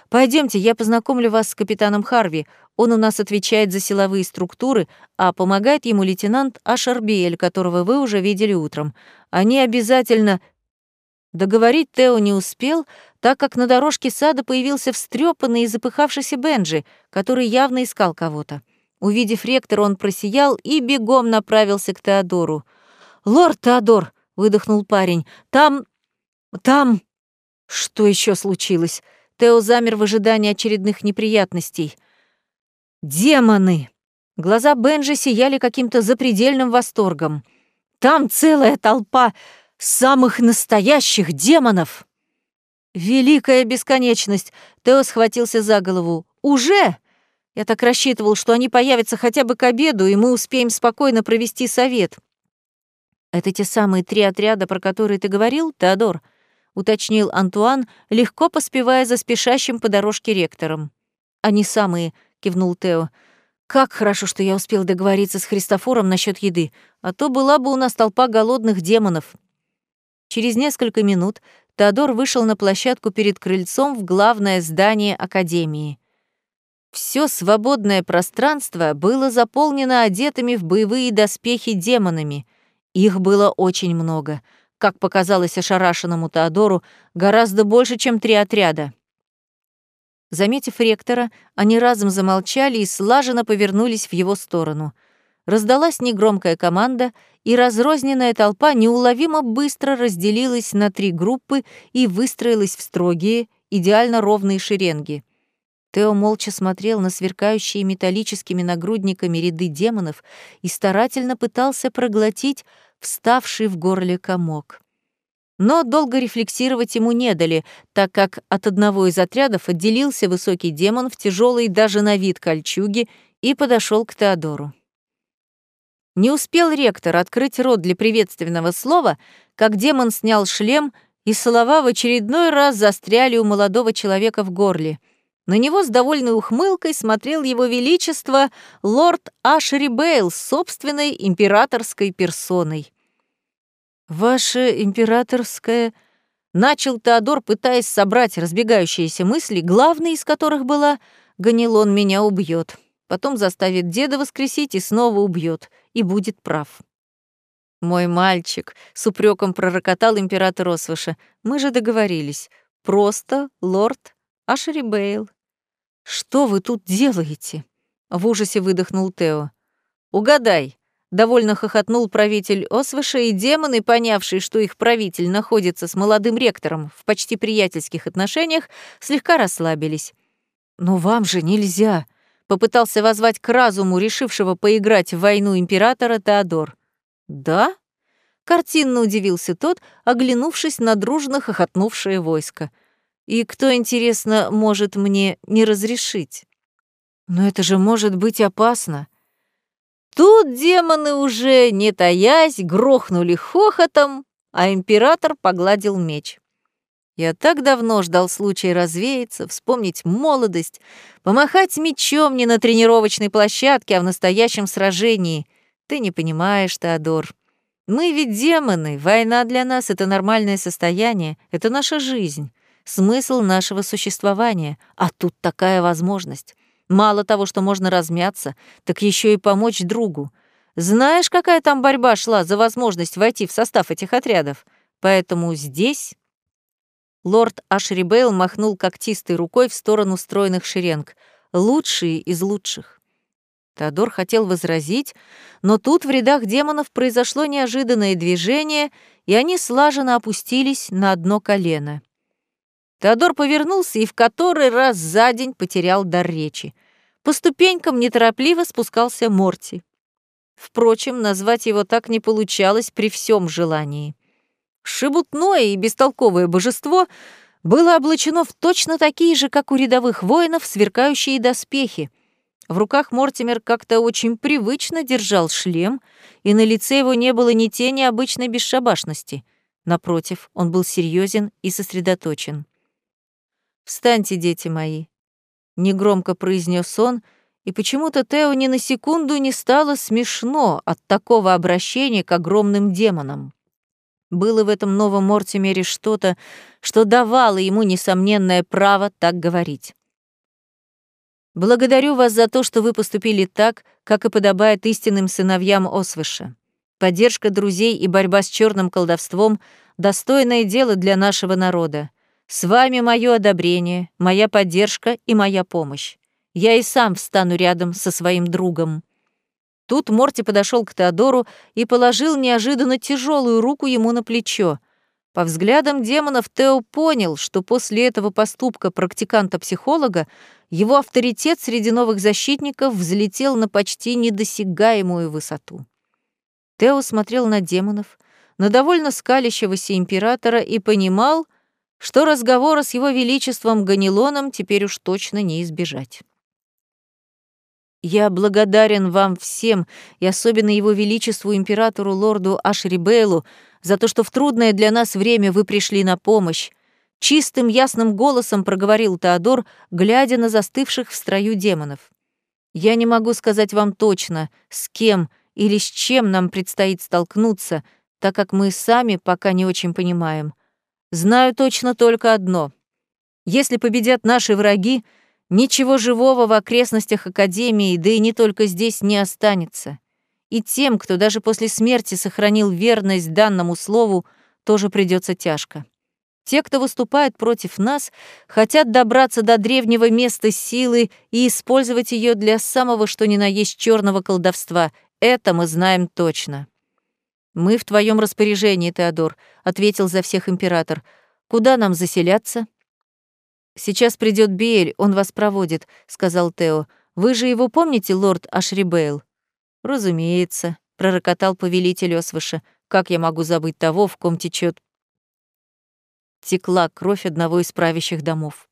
Пойдемте, я познакомлю вас с капитаном Харви. Он у нас отвечает за силовые структуры, а помогает ему лейтенант Ашарбиэль, которого вы уже видели утром. Они обязательно...» Договорить Тео не успел, так как на дорожке сада появился встрепанный и запыхавшийся Бенджи, который явно искал кого-то. Увидев ректора, он просиял и бегом направился к Теодору. «Лорд Теодор!» — выдохнул парень. «Там... там...» Что еще случилось? Тео замер в ожидании очередных неприятностей. «Демоны!» Глаза Бенжи сияли каким-то запредельным восторгом. «Там целая толпа самых настоящих демонов!» «Великая бесконечность!» Тео схватился за голову. «Уже?» Я так рассчитывал, что они появятся хотя бы к обеду, и мы успеем спокойно провести совет. Это те самые три отряда, про которые ты говорил, Теодор? уточнил Антуан, легко поспевая за спешащим по дорожке ректором. Они самые, кивнул Тео. Как хорошо, что я успел договориться с Христофором насчет еды, а то была бы у нас толпа голодных демонов. Через несколько минут Теодор вышел на площадку перед крыльцом в главное здание Академии. Все свободное пространство было заполнено одетыми в боевые доспехи демонами. Их было очень много. как показалось ошарашенному Теодору, гораздо больше, чем три отряда. Заметив ректора, они разом замолчали и слаженно повернулись в его сторону. Раздалась негромкая команда, и разрозненная толпа неуловимо быстро разделилась на три группы и выстроилась в строгие, идеально ровные шеренги. Тео молча смотрел на сверкающие металлическими нагрудниками ряды демонов и старательно пытался проглотить вставший в горле комок. Но долго рефлексировать ему не дали, так как от одного из отрядов отделился высокий демон в тяжелой даже на вид кольчуге и подошел к Теодору. Не успел ректор открыть рот для приветственного слова, как демон снял шлем, и слова в очередной раз застряли у молодого человека в горле. На него с довольной ухмылкой смотрел его величество лорд Ашери Бейл с собственной императорской персоной. «Ваше императорское...» Начал Теодор, пытаясь собрать разбегающиеся мысли, главной из которых была «Ганилон меня убьет, потом заставит деда воскресить и снова убьет, и будет прав». «Мой мальчик», — с упреком пророкотал император Освыша, — «мы же договорились. Просто лорд Ашери Бейл». «Что вы тут делаете?» — в ужасе выдохнул Тео. «Угадай», Довольно хохотнул правитель Освыша, и демоны, понявшие, что их правитель находится с молодым ректором в почти приятельских отношениях, слегка расслабились. «Но вам же нельзя!» — попытался возвать к разуму, решившего поиграть в войну императора Теодор. «Да?» — картинно удивился тот, оглянувшись на дружно хохотнувшее войско. «И кто, интересно, может мне не разрешить?» «Но это же может быть опасно!» Тут демоны уже, не таясь, грохнули хохотом, а император погладил меч. Я так давно ждал случая развеяться, вспомнить молодость, помахать мечом не на тренировочной площадке, а в настоящем сражении. Ты не понимаешь, Теодор. Мы ведь демоны, война для нас — это нормальное состояние, это наша жизнь, смысл нашего существования, а тут такая возможность. Мало того, что можно размяться, так еще и помочь другу. Знаешь, какая там борьба шла за возможность войти в состав этих отрядов? Поэтому здесь...» Лорд Ашрибейл махнул когтистой рукой в сторону стройных шеренг. «Лучшие из лучших». Теодор хотел возразить, но тут в рядах демонов произошло неожиданное движение, и они слаженно опустились на одно колено. Теодор повернулся и в который раз за день потерял дар речи. По ступенькам неторопливо спускался Морти. Впрочем, назвать его так не получалось при всем желании. Шебутное и бестолковое божество было облачено в точно такие же, как у рядовых воинов, сверкающие доспехи. В руках Мортимер как-то очень привычно держал шлем, и на лице его не было ни тени обычной бесшабашности. Напротив, он был серьезен и сосредоточен. «Встаньте, дети мои, негромко произнес он, и почему-то Тео ни на секунду не стало смешно от такого обращения к огромным демонам. Было в этом новом Мортимере что-то, что давало ему несомненное право так говорить. «Благодарю вас за то, что вы поступили так, как и подобает истинным сыновьям Освыша. Поддержка друзей и борьба с черным колдовством — достойное дело для нашего народа. С вами мое одобрение, моя поддержка и моя помощь. Я и сам встану рядом со своим другом». Тут Морти подошел к Теодору и положил неожиданно тяжелую руку ему на плечо. По взглядам демонов Тео понял, что после этого поступка практиканта-психолога его авторитет среди новых защитников взлетел на почти недосягаемую высоту. Тео смотрел на демонов, на довольно скалящегося императора и понимал, что разговора с его величеством Ганилоном теперь уж точно не избежать. Я благодарен вам всем, и особенно его величеству императору лорду Ашрибейлу, за то, что в трудное для нас время вы пришли на помощь. Чистым ясным голосом проговорил Теодор, глядя на застывших в строю демонов. Я не могу сказать вам точно, с кем или с чем нам предстоит столкнуться, так как мы сами пока не очень понимаем. Знаю точно только одно. Если победят наши враги, ничего живого в окрестностях Академии, да и не только здесь, не останется. И тем, кто даже после смерти сохранил верность данному слову, тоже придется тяжко. Те, кто выступает против нас, хотят добраться до древнего места силы и использовать ее для самого что ни на есть черного колдовства. Это мы знаем точно. Мы в твоем распоряжении, Теодор, ответил за всех император. Куда нам заселяться? Сейчас придет Биэль, он вас проводит, сказал Тео. Вы же его помните, лорд Ашрибейл? Разумеется, пророкотал повелитель Освыша. Как я могу забыть того, в ком течет текла кровь одного из правящих домов.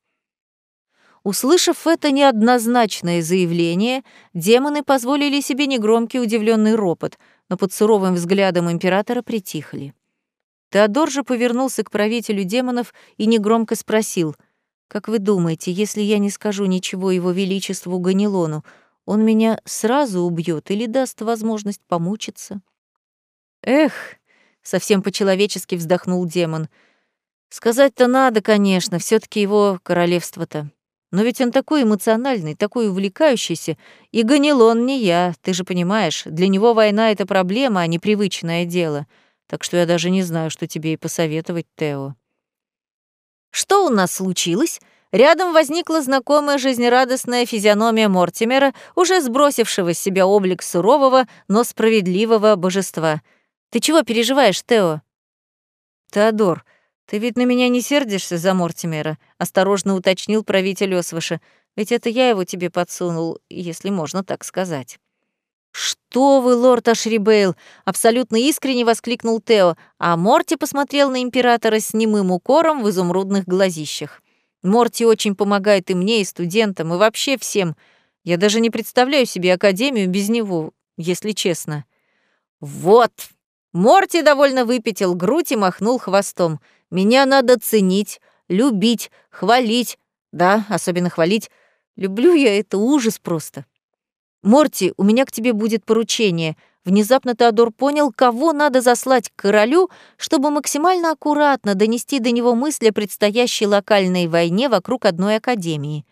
Услышав это неоднозначное заявление, демоны позволили себе негромкий удивленный ропот, но под суровым взглядом императора притихли. Теодор же повернулся к правителю демонов и негромко спросил, «Как вы думаете, если я не скажу ничего его величеству Ганилону, он меня сразу убьет или даст возможность помучиться?» «Эх!» — совсем по-человечески вздохнул демон — Сказать-то надо, конечно, все таки его королевство-то. Но ведь он такой эмоциональный, такой увлекающийся. И Ганилон не я, ты же понимаешь. Для него война — это проблема, а не привычное дело. Так что я даже не знаю, что тебе и посоветовать, Тео. Что у нас случилось? Рядом возникла знакомая жизнерадостная физиономия Мортимера, уже сбросившего с себя облик сурового, но справедливого божества. Ты чего переживаешь, Тео? Теодор, «Ты ведь на меня не сердишься за Мортимера?» — осторожно уточнил правитель Освыша. «Ведь это я его тебе подсунул, если можно так сказать». «Что вы, лорд Ашрибейл!» — абсолютно искренне воскликнул Тео, а Морти посмотрел на императора с немым укором в изумрудных глазищах. «Морти очень помогает и мне, и студентам, и вообще всем. Я даже не представляю себе Академию без него, если честно». «Вот!» Морти довольно выпятил грудь и махнул хвостом. Меня надо ценить, любить, хвалить. Да, особенно хвалить. Люблю я это ужас просто. Морти, у меня к тебе будет поручение. Внезапно Теодор понял, кого надо заслать к королю, чтобы максимально аккуратно донести до него мысли о предстоящей локальной войне вокруг одной академии.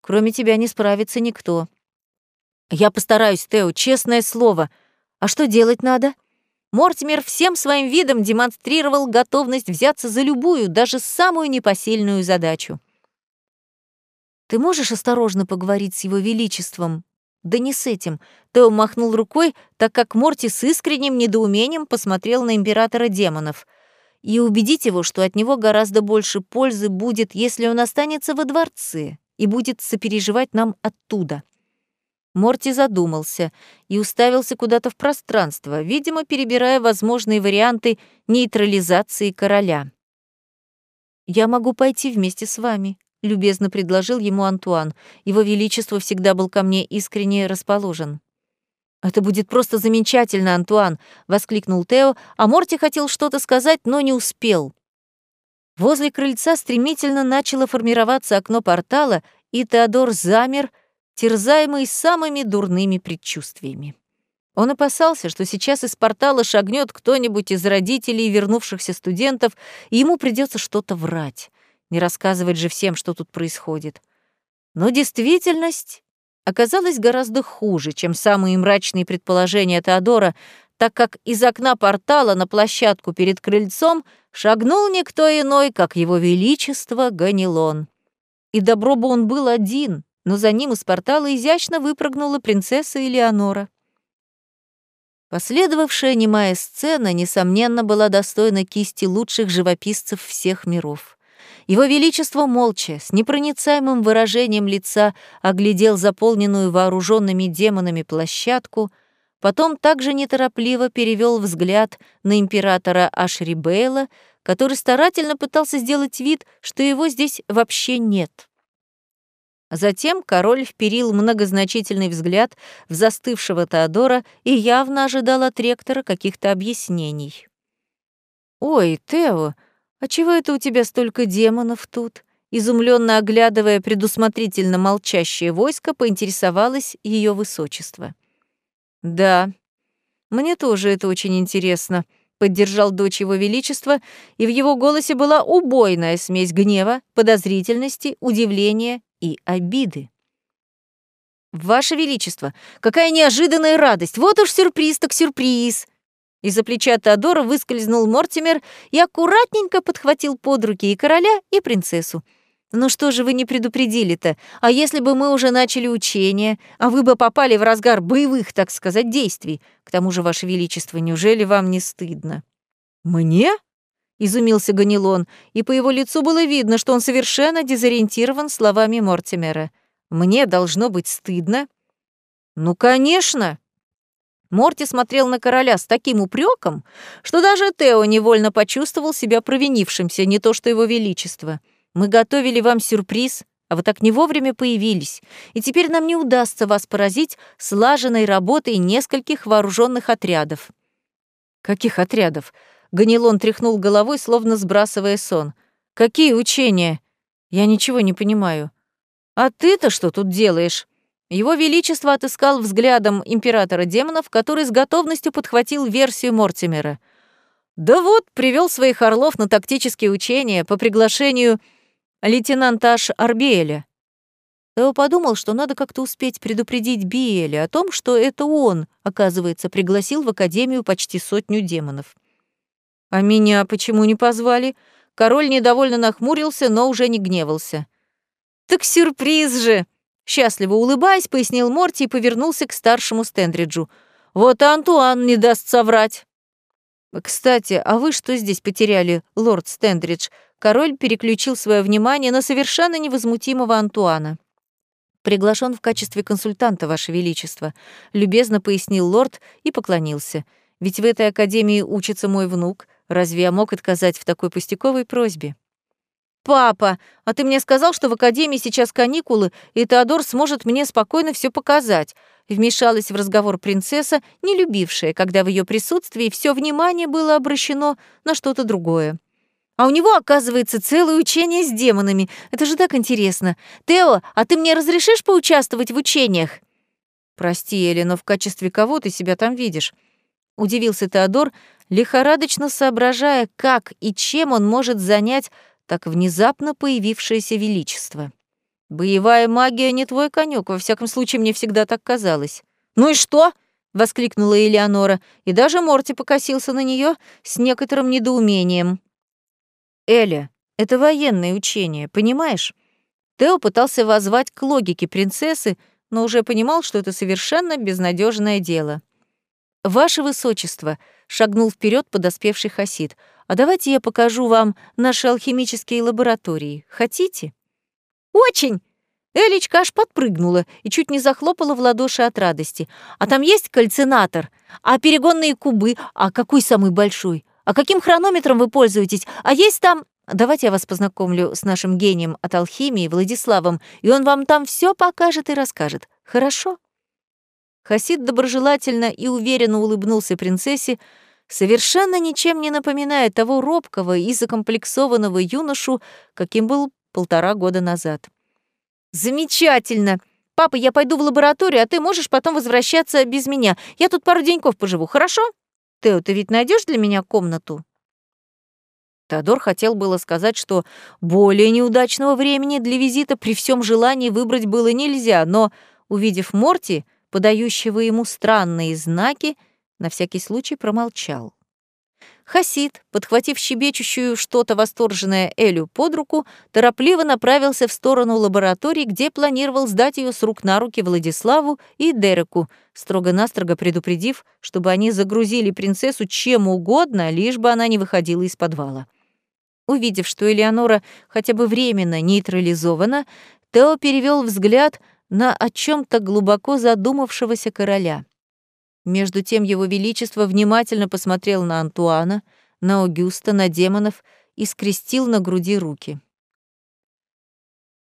Кроме тебя не справится никто. Я постараюсь, Тео, честное слово. А что делать надо? — Мортимер всем своим видом демонстрировал готовность взяться за любую, даже самую непосильную задачу. «Ты можешь осторожно поговорить с его величеством?» «Да не с этим». Тео махнул рукой, так как Морти с искренним недоумением посмотрел на императора демонов. «И убедить его, что от него гораздо больше пользы будет, если он останется во дворце и будет сопереживать нам оттуда». Морти задумался и уставился куда-то в пространство, видимо, перебирая возможные варианты нейтрализации короля. «Я могу пойти вместе с вами», — любезно предложил ему Антуан. Его Величество всегда был ко мне искренне расположен. «Это будет просто замечательно, Антуан!» — воскликнул Тео, а Морти хотел что-то сказать, но не успел. Возле крыльца стремительно начало формироваться окно портала, и Теодор замер, терзаемый самыми дурными предчувствиями. Он опасался, что сейчас из портала шагнет кто-нибудь из родителей вернувшихся студентов, и ему придется что-то врать, не рассказывать же всем, что тут происходит. Но действительность оказалась гораздо хуже, чем самые мрачные предположения Теодора, так как из окна портала на площадку перед крыльцом шагнул никто иной, как его величество Ганилон. И добро бы он был один, но за ним из портала изящно выпрыгнула принцесса Элеонора. Последовавшая немая сцена, несомненно, была достойна кисти лучших живописцев всех миров. Его Величество молча, с непроницаемым выражением лица, оглядел заполненную вооруженными демонами площадку, потом также неторопливо перевел взгляд на императора Ашрибейла, который старательно пытался сделать вид, что его здесь вообще нет. Затем король вперил многозначительный взгляд в застывшего Теодора и явно ожидал от ректора каких-то объяснений. «Ой, Тео, а чего это у тебя столько демонов тут?» Изумленно оглядывая предусмотрительно молчащее войско, поинтересовалось ее высочество. «Да, мне тоже это очень интересно», — поддержал дочь его величества, и в его голосе была убойная смесь гнева, подозрительности, удивления и обиды. «Ваше Величество, какая неожиданная радость! Вот уж сюрприз так сюрприз!» Из-за плеча Теодора выскользнул Мортимер и аккуратненько подхватил под руки и короля, и принцессу. «Ну что же вы не предупредили-то? А если бы мы уже начали учение, а вы бы попали в разгар боевых, так сказать, действий? К тому же, Ваше Величество, неужели вам не стыдно?» «Мне?» — изумился Ганилон, и по его лицу было видно, что он совершенно дезориентирован словами Мортимера. «Мне должно быть стыдно?» «Ну, конечно!» Морти смотрел на короля с таким упреком, что даже Тео невольно почувствовал себя провинившимся, не то что его величество. «Мы готовили вам сюрприз, а вы так не вовремя появились, и теперь нам не удастся вас поразить слаженной работой нескольких вооруженных отрядов». «Каких отрядов?» Ганилон тряхнул головой, словно сбрасывая сон. «Какие учения? Я ничего не понимаю. А ты-то что тут делаешь?» Его Величество отыскал взглядом императора демонов, который с готовностью подхватил версию Мортимера. Да вот, привел своих орлов на тактические учения по приглашению лейтенанта Аш Арбиэля. Тео подумал, что надо как-то успеть предупредить Биэля о том, что это он, оказывается, пригласил в Академию почти сотню демонов. «А меня почему не позвали?» Король недовольно нахмурился, но уже не гневался. «Так сюрприз же!» Счастливо улыбаясь, пояснил Морти и повернулся к старшему Стендриджу. «Вот Антуан не даст соврать». «Кстати, а вы что здесь потеряли, лорд Стендридж?» Король переключил свое внимание на совершенно невозмутимого Антуана. «Приглашен в качестве консультанта, Ваше Величество», — любезно пояснил лорд и поклонился. «Ведь в этой академии учится мой внук. Разве я мог отказать в такой пустяковой просьбе?» «Папа, а ты мне сказал, что в академии сейчас каникулы, и Теодор сможет мне спокойно все показать», вмешалась в разговор принцесса, не любившая, когда в ее присутствии все внимание было обращено на что-то другое. А у него, оказывается, целое учение с демонами. Это же так интересно. Тео, а ты мне разрешишь поучаствовать в учениях? Прости, Эли, но в качестве кого ты себя там видишь? Удивился Теодор, лихорадочно соображая, как и чем он может занять так внезапно появившееся величество. «Боевая магия не твой конек, во всяком случае, мне всегда так казалось». «Ну и что?» — воскликнула Элеонора, и даже Морти покосился на нее с некоторым недоумением. «Эля, это военное учение, понимаешь?» Тео пытался воззвать к логике принцессы, но уже понимал, что это совершенно безнадежное дело. «Ваше высочество», — шагнул вперед подоспевший Хасид, — а давайте я покажу вам наши алхимические лаборатории. Хотите? Очень! Элечка аж подпрыгнула и чуть не захлопала в ладоши от радости. А там есть кальцинатор? А перегонные кубы? А какой самый большой? А каким хронометром вы пользуетесь? А есть там... Давайте я вас познакомлю с нашим гением от алхимии, Владиславом, и он вам там все покажет и расскажет. Хорошо?» Хасид доброжелательно и уверенно улыбнулся принцессе, совершенно ничем не напоминая того робкого и закомплексованного юношу, каким был полтора года назад. «Замечательно! Папа, я пойду в лабораторию, а ты можешь потом возвращаться без меня. Я тут пару деньков поживу, хорошо? Тео, ты ведь найдешь для меня комнату?» Теодор хотел было сказать, что более неудачного времени для визита при всем желании выбрать было нельзя, но, увидев Морти, подающего ему странные знаки, на всякий случай промолчал. Хасид, подхватив щебечущую что-то восторженное Элю под руку, торопливо направился в сторону лаборатории, где планировал сдать ее с рук на руки Владиславу и Дереку, строго-настрого предупредив, чтобы они загрузили принцессу чем угодно, лишь бы она не выходила из подвала. Увидев, что Элеонора хотя бы временно нейтрализована, Тео перевел взгляд на о чем то глубоко задумавшегося короля — между тем его величество внимательно посмотрел на Антуана, на Огюста, на демонов и скрестил на груди руки.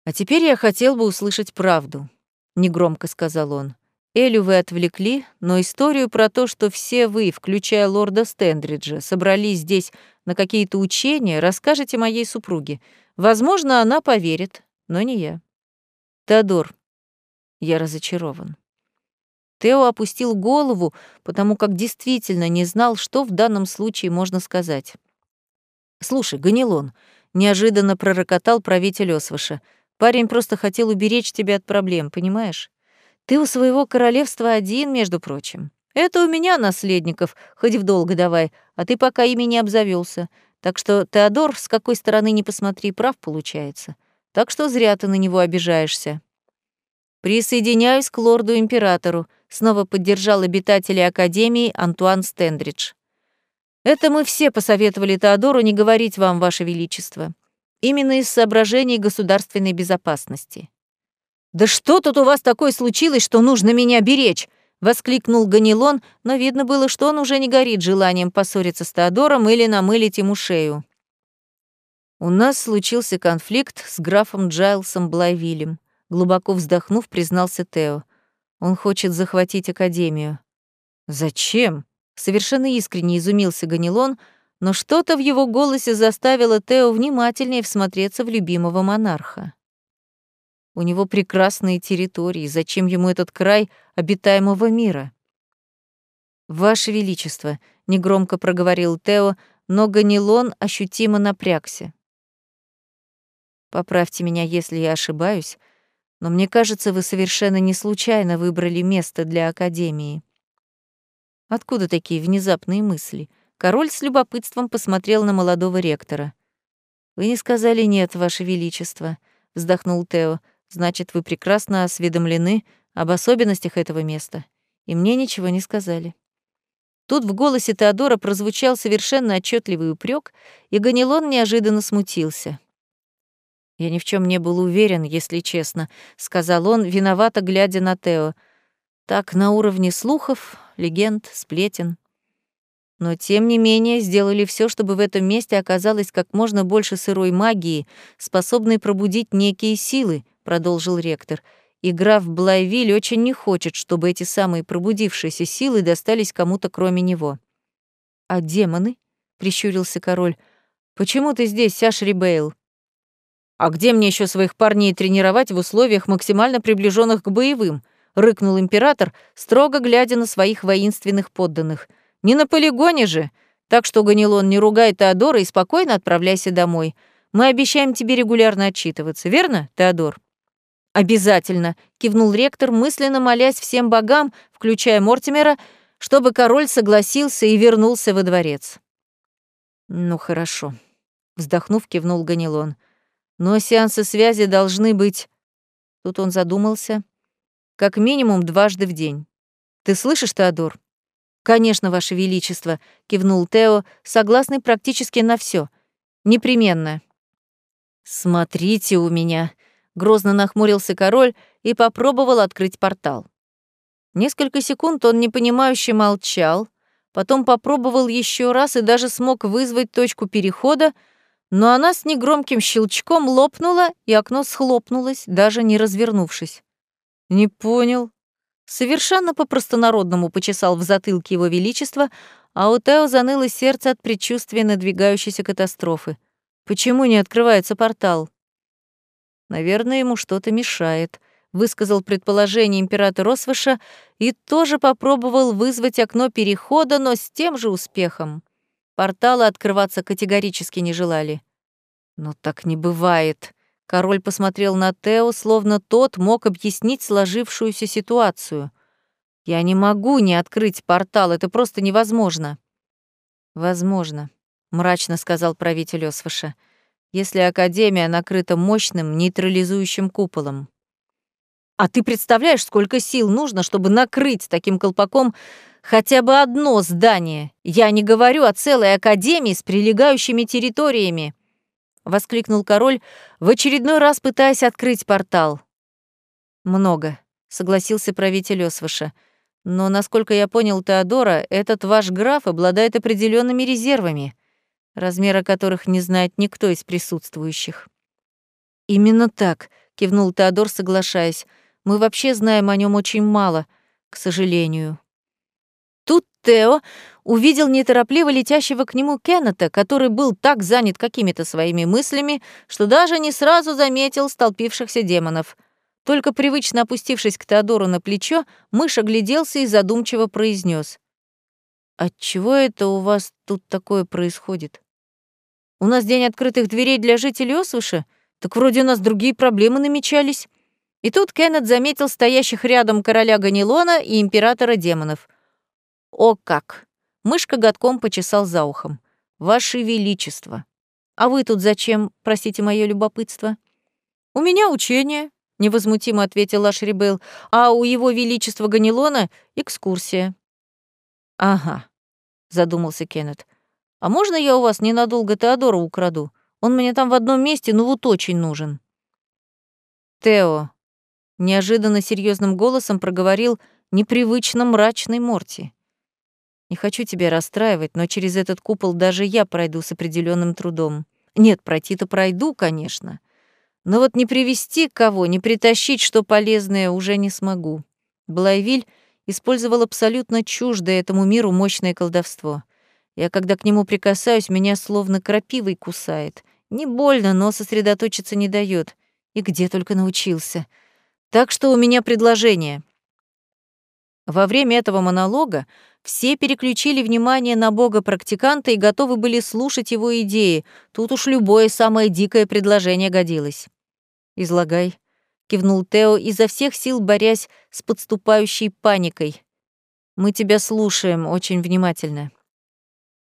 «А теперь я хотел бы услышать правду», — негромко сказал он. «Элю вы отвлекли, но историю про то, что все вы, включая лорда Стендриджа, собрались здесь на какие-то учения, расскажете моей супруге. Возможно, она поверит, но не я. Теодор, я разочарован. Тео опустил голову, потому как действительно не знал, что в данном случае можно сказать. «Слушай, Ганилон», — неожиданно пророкотал правитель Освыша, «парень просто хотел уберечь тебя от проблем, понимаешь? Ты у своего королевства один, между прочим. Это у меня наследников, хоть в долго давай, а ты пока ими не обзавелся. Так что Теодор, с какой стороны не посмотри, прав получается. Так что зря ты на него обижаешься. Присоединяюсь к лорду-императору, снова поддержал обитателей Академии Антуан Стендридж. Это мы все посоветовали Теодору не говорить вам, Ваше Величество. Именно из соображений государственной безопасности. «Да что тут у вас такое случилось, что нужно меня беречь?» — воскликнул Ганилон, но видно было, что он уже не горит желанием поссориться с Теодором или намылить ему шею. «У нас случился конфликт с графом Джайлсом Блайвилем», — глубоко вздохнув, признался Тео. «Он хочет захватить Академию». «Зачем?» — совершенно искренне изумился Ганилон, но что-то в его голосе заставило Тео внимательнее всмотреться в любимого монарха. У него прекрасные территории, зачем ему этот край обитаемого мира? «Ваше Величество», — негромко проговорил Тео, но Ганилон ощутимо напрягся. «Поправьте меня, если я ошибаюсь, но мне кажется, вы совершенно не случайно выбрали место для Академии». Откуда такие внезапные мысли? Король с любопытством посмотрел на молодого ректора. «Вы не сказали «нет», Ваше Величество», — вздохнул Тео. Значит, вы прекрасно осведомлены об особенностях этого места, и мне ничего не сказали. Тут в голосе Теодора прозвучал совершенно отчетливый упрек, и Ганилон неожиданно смутился. «Я ни в чем не был уверен, если честно», — сказал он, виновато глядя на Тео. «Так, на уровне слухов, легенд, сплетен. Но, тем не менее, сделали все, чтобы в этом месте оказалось как можно больше сырой магии, способной пробудить некие силы, продолжил ректор. И граф Блайвиль очень не хочет, чтобы эти самые пробудившиеся силы достались кому-то кроме него. А демоны? прищурился король. Почему ты здесь, Сашри Бейл? А где мне еще своих парней тренировать в условиях максимально приближенных к боевым? рыкнул император, строго глядя на своих воинственных подданных. Не на полигоне же. Так что, Ганилон, не ругай Теодора и спокойно отправляйся домой. Мы обещаем тебе регулярно отчитываться, верно, Теодор? «Обязательно», — кивнул ректор, мысленно молясь всем богам, включая Мортимера, чтобы король согласился и вернулся во дворец. «Ну, хорошо», — вздохнув, кивнул Ганилон. «Но сеансы связи должны быть...» Тут он задумался. «Как минимум дважды в день. Ты слышишь, Теодор?» «Конечно, Ваше Величество», — кивнул Тео, согласный практически на все. «Непременно». «Смотрите у меня», Грозно нахмурился король и попробовал открыть портал. Несколько секунд он непонимающе молчал, потом попробовал еще раз и даже смог вызвать точку перехода, но она с негромким щелчком лопнула, и окно схлопнулось, даже не развернувшись. «Не понял». Совершенно по-простонародному почесал в затылке его величество, а у Тео заныло сердце от предчувствия надвигающейся катастрофы. «Почему не открывается портал?» Наверное, ему что-то мешает, высказал предположение император Росвыша и тоже попробовал вызвать окно перехода, но с тем же успехом. Порталы открываться категорически не желали. Но так не бывает. Король посмотрел на Тео, словно тот мог объяснить сложившуюся ситуацию. Я не могу не открыть портал, это просто невозможно. Возможно, мрачно сказал правитель Освыша если Академия накрыта мощным нейтрализующим куполом. А ты представляешь, сколько сил нужно, чтобы накрыть таким колпаком хотя бы одно здание? Я не говорю о целой Академии с прилегающими территориями!» — воскликнул король, в очередной раз пытаясь открыть портал. «Много», — согласился правитель Освыша. «Но, насколько я понял Теодора, этот ваш граф обладает определенными резервами размера которых не знает никто из присутствующих. «Именно так», — кивнул Теодор, соглашаясь. «Мы вообще знаем о нем очень мало, к сожалению». Тут Тео увидел неторопливо летящего к нему Кеннета, который был так занят какими-то своими мыслями, что даже не сразу заметил столпившихся демонов. Только привычно опустившись к Теодору на плечо, мышь огляделся и задумчиво произнес: Отчего это у вас тут такое происходит? У нас день открытых дверей для жителей Освыша? Так вроде у нас другие проблемы намечались. И тут Кеннет заметил стоящих рядом короля Ганилона и императора демонов. О как! Мышка годком почесал за ухом. Ваше Величество. А вы тут зачем, простите мое любопытство? У меня учение, невозмутимо ответил Ашрибел, а у его Величества Ганилона экскурсия. Ага, задумался Кеннет. А можно я у вас ненадолго Теодора украду? Он мне там в одном месте, ну вот очень нужен. Тео, неожиданно серьезным голосом проговорил непривычно мрачный Морти. Не хочу тебя расстраивать, но через этот купол даже я пройду с определенным трудом. Нет, пройти-то пройду, конечно. Но вот не привести кого, не притащить что полезное уже не смогу. Блайвиль использовал абсолютно чуждое этому миру мощное колдовство. Я, когда к нему прикасаюсь, меня словно крапивой кусает. Не больно, но сосредоточиться не дает. И где только научился. Так что у меня предложение. Во время этого монолога все переключили внимание на бога-практиканта и готовы были слушать его идеи. Тут уж любое самое дикое предложение годилось. «Излагай», — кивнул Тео, изо всех сил борясь с подступающей паникой. «Мы тебя слушаем очень внимательно».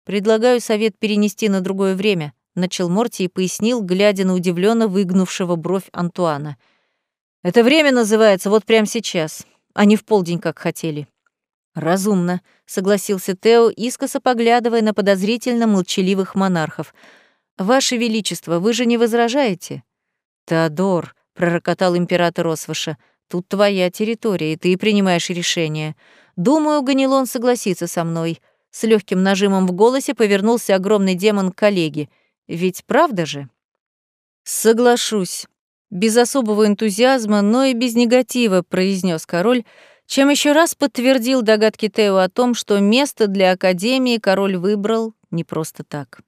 «Предлагаю совет перенести на другое время», — начал Морти и пояснил, глядя на удивленно выгнувшего бровь Антуана. «Это время называется вот прямо сейчас, а не в полдень, как хотели». «Разумно», — согласился Тео, искоса поглядывая на подозрительно молчаливых монархов. «Ваше Величество, вы же не возражаете?» «Теодор», — пророкотал император Осваша, — «тут твоя территория, и ты принимаешь решение. Думаю, Ганилон согласится со мной». С легким нажимом в голосе повернулся огромный демон к коллеге. «Ведь правда же?» «Соглашусь», без особого энтузиазма, но и без негатива, произнес король, чем еще раз подтвердил догадки Тео о том, что место для Академии король выбрал не просто так.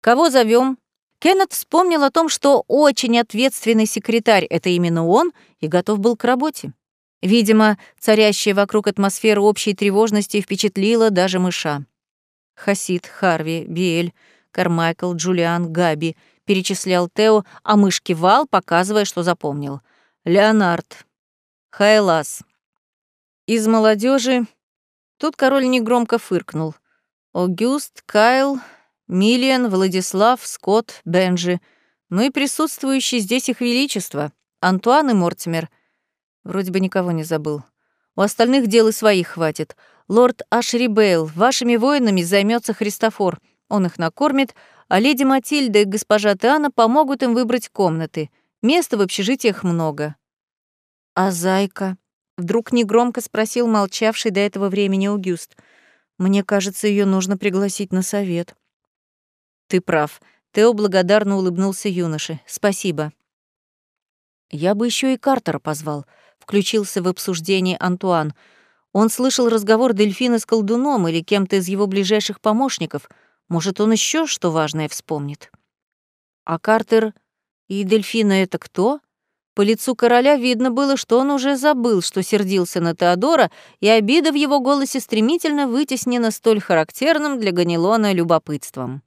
«Кого зовем? Кеннет вспомнил о том, что очень ответственный секретарь — это именно он, и готов был к работе. Видимо, царящая вокруг атмосфера общей тревожности впечатлила даже мыша. Хасид, Харви, Биэль, Кармайкл, Джулиан, Габи — перечислял Тео, а мышь кивал, показывая, что запомнил. Леонард, Хайлас. Из молодежи Тут король негромко фыркнул. Огюст, Кайл, Миллиан, Владислав, Скотт, Бенджи. Ну и присутствующие здесь их величество. Антуан и Мортимер. Вроде бы никого не забыл. У остальных дел и своих хватит. Лорд Ашри Бейл, вашими воинами займется Христофор. Он их накормит, а леди Матильда и госпожа Теана помогут им выбрать комнаты. Места в общежитиях много. «А зайка?» — вдруг негромко спросил молчавший до этого времени Аугюст. «Мне кажется, ее нужно пригласить на совет». «Ты прав». Тео благодарно улыбнулся юноше. «Спасибо». «Я бы еще и Картера позвал», — включился в обсуждение Антуан. Он слышал разговор дельфина с колдуном или кем-то из его ближайших помощников — может, он еще что важное вспомнит. А Картер и Дельфина — это кто? По лицу короля видно было, что он уже забыл, что сердился на Теодора, и обида в его голосе стремительно вытеснена столь характерным для Ганилона любопытством.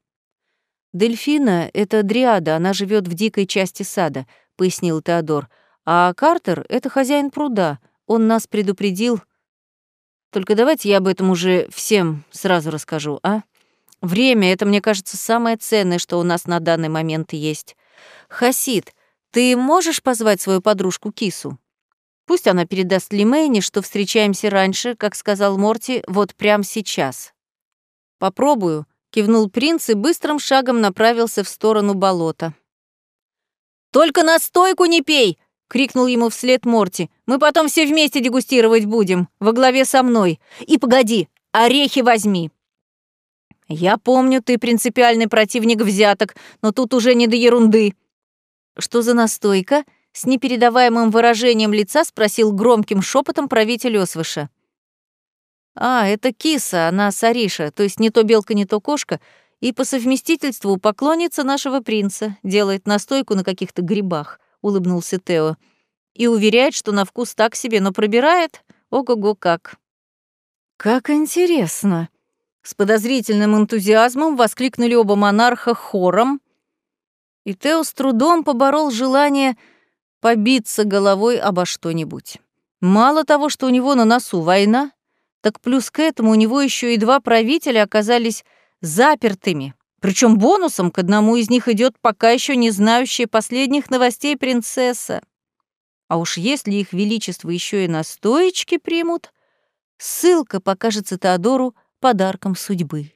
«Дельфина — это дриада, она живет в дикой части сада», — пояснил Теодор. «А Картер — это хозяин пруда, он нас предупредил. Только давайте я об этом уже всем сразу расскажу, а?» Время — это, мне кажется, самое ценное, что у нас на данный момент есть. Хасид, ты можешь позвать свою подружку Кису? Пусть она передаст Лимейне, что встречаемся раньше, как сказал Морти, вот прямо сейчас. Попробую, кивнул принц и быстрым шагом направился в сторону болота. Только настойку не пей! крикнул ему вслед Морти. Мы потом все вместе дегустировать будем, во главе со мной. И погоди, орехи возьми. «Я помню, ты принципиальный противник взяток, но тут уже не до ерунды». «Что за настойка?» — с непередаваемым выражением лица спросил громким шепотом правитель Освыша. «А, это киса, она Сариша, то есть не то белка, не то кошка, и по совместительству поклонница нашего принца, делает настойку на каких-то грибах», — улыбнулся Тео. «И уверяет, что на вкус так себе, но пробирает? Ого-го как!» «Как интересно!» С подозрительным энтузиазмом воскликнули оба монарха хором, и Тео с трудом поборол желание побиться головой обо что-нибудь. Мало того, что у него на носу война, Так плюс к этому у него еще и два правителя оказались запертыми. Причем бонусом к одному из них идет пока еще не знающая последних новостей принцесса. А уж если их величество еще и настоечки примут, ссылка покажется Теодору подарком судьбы.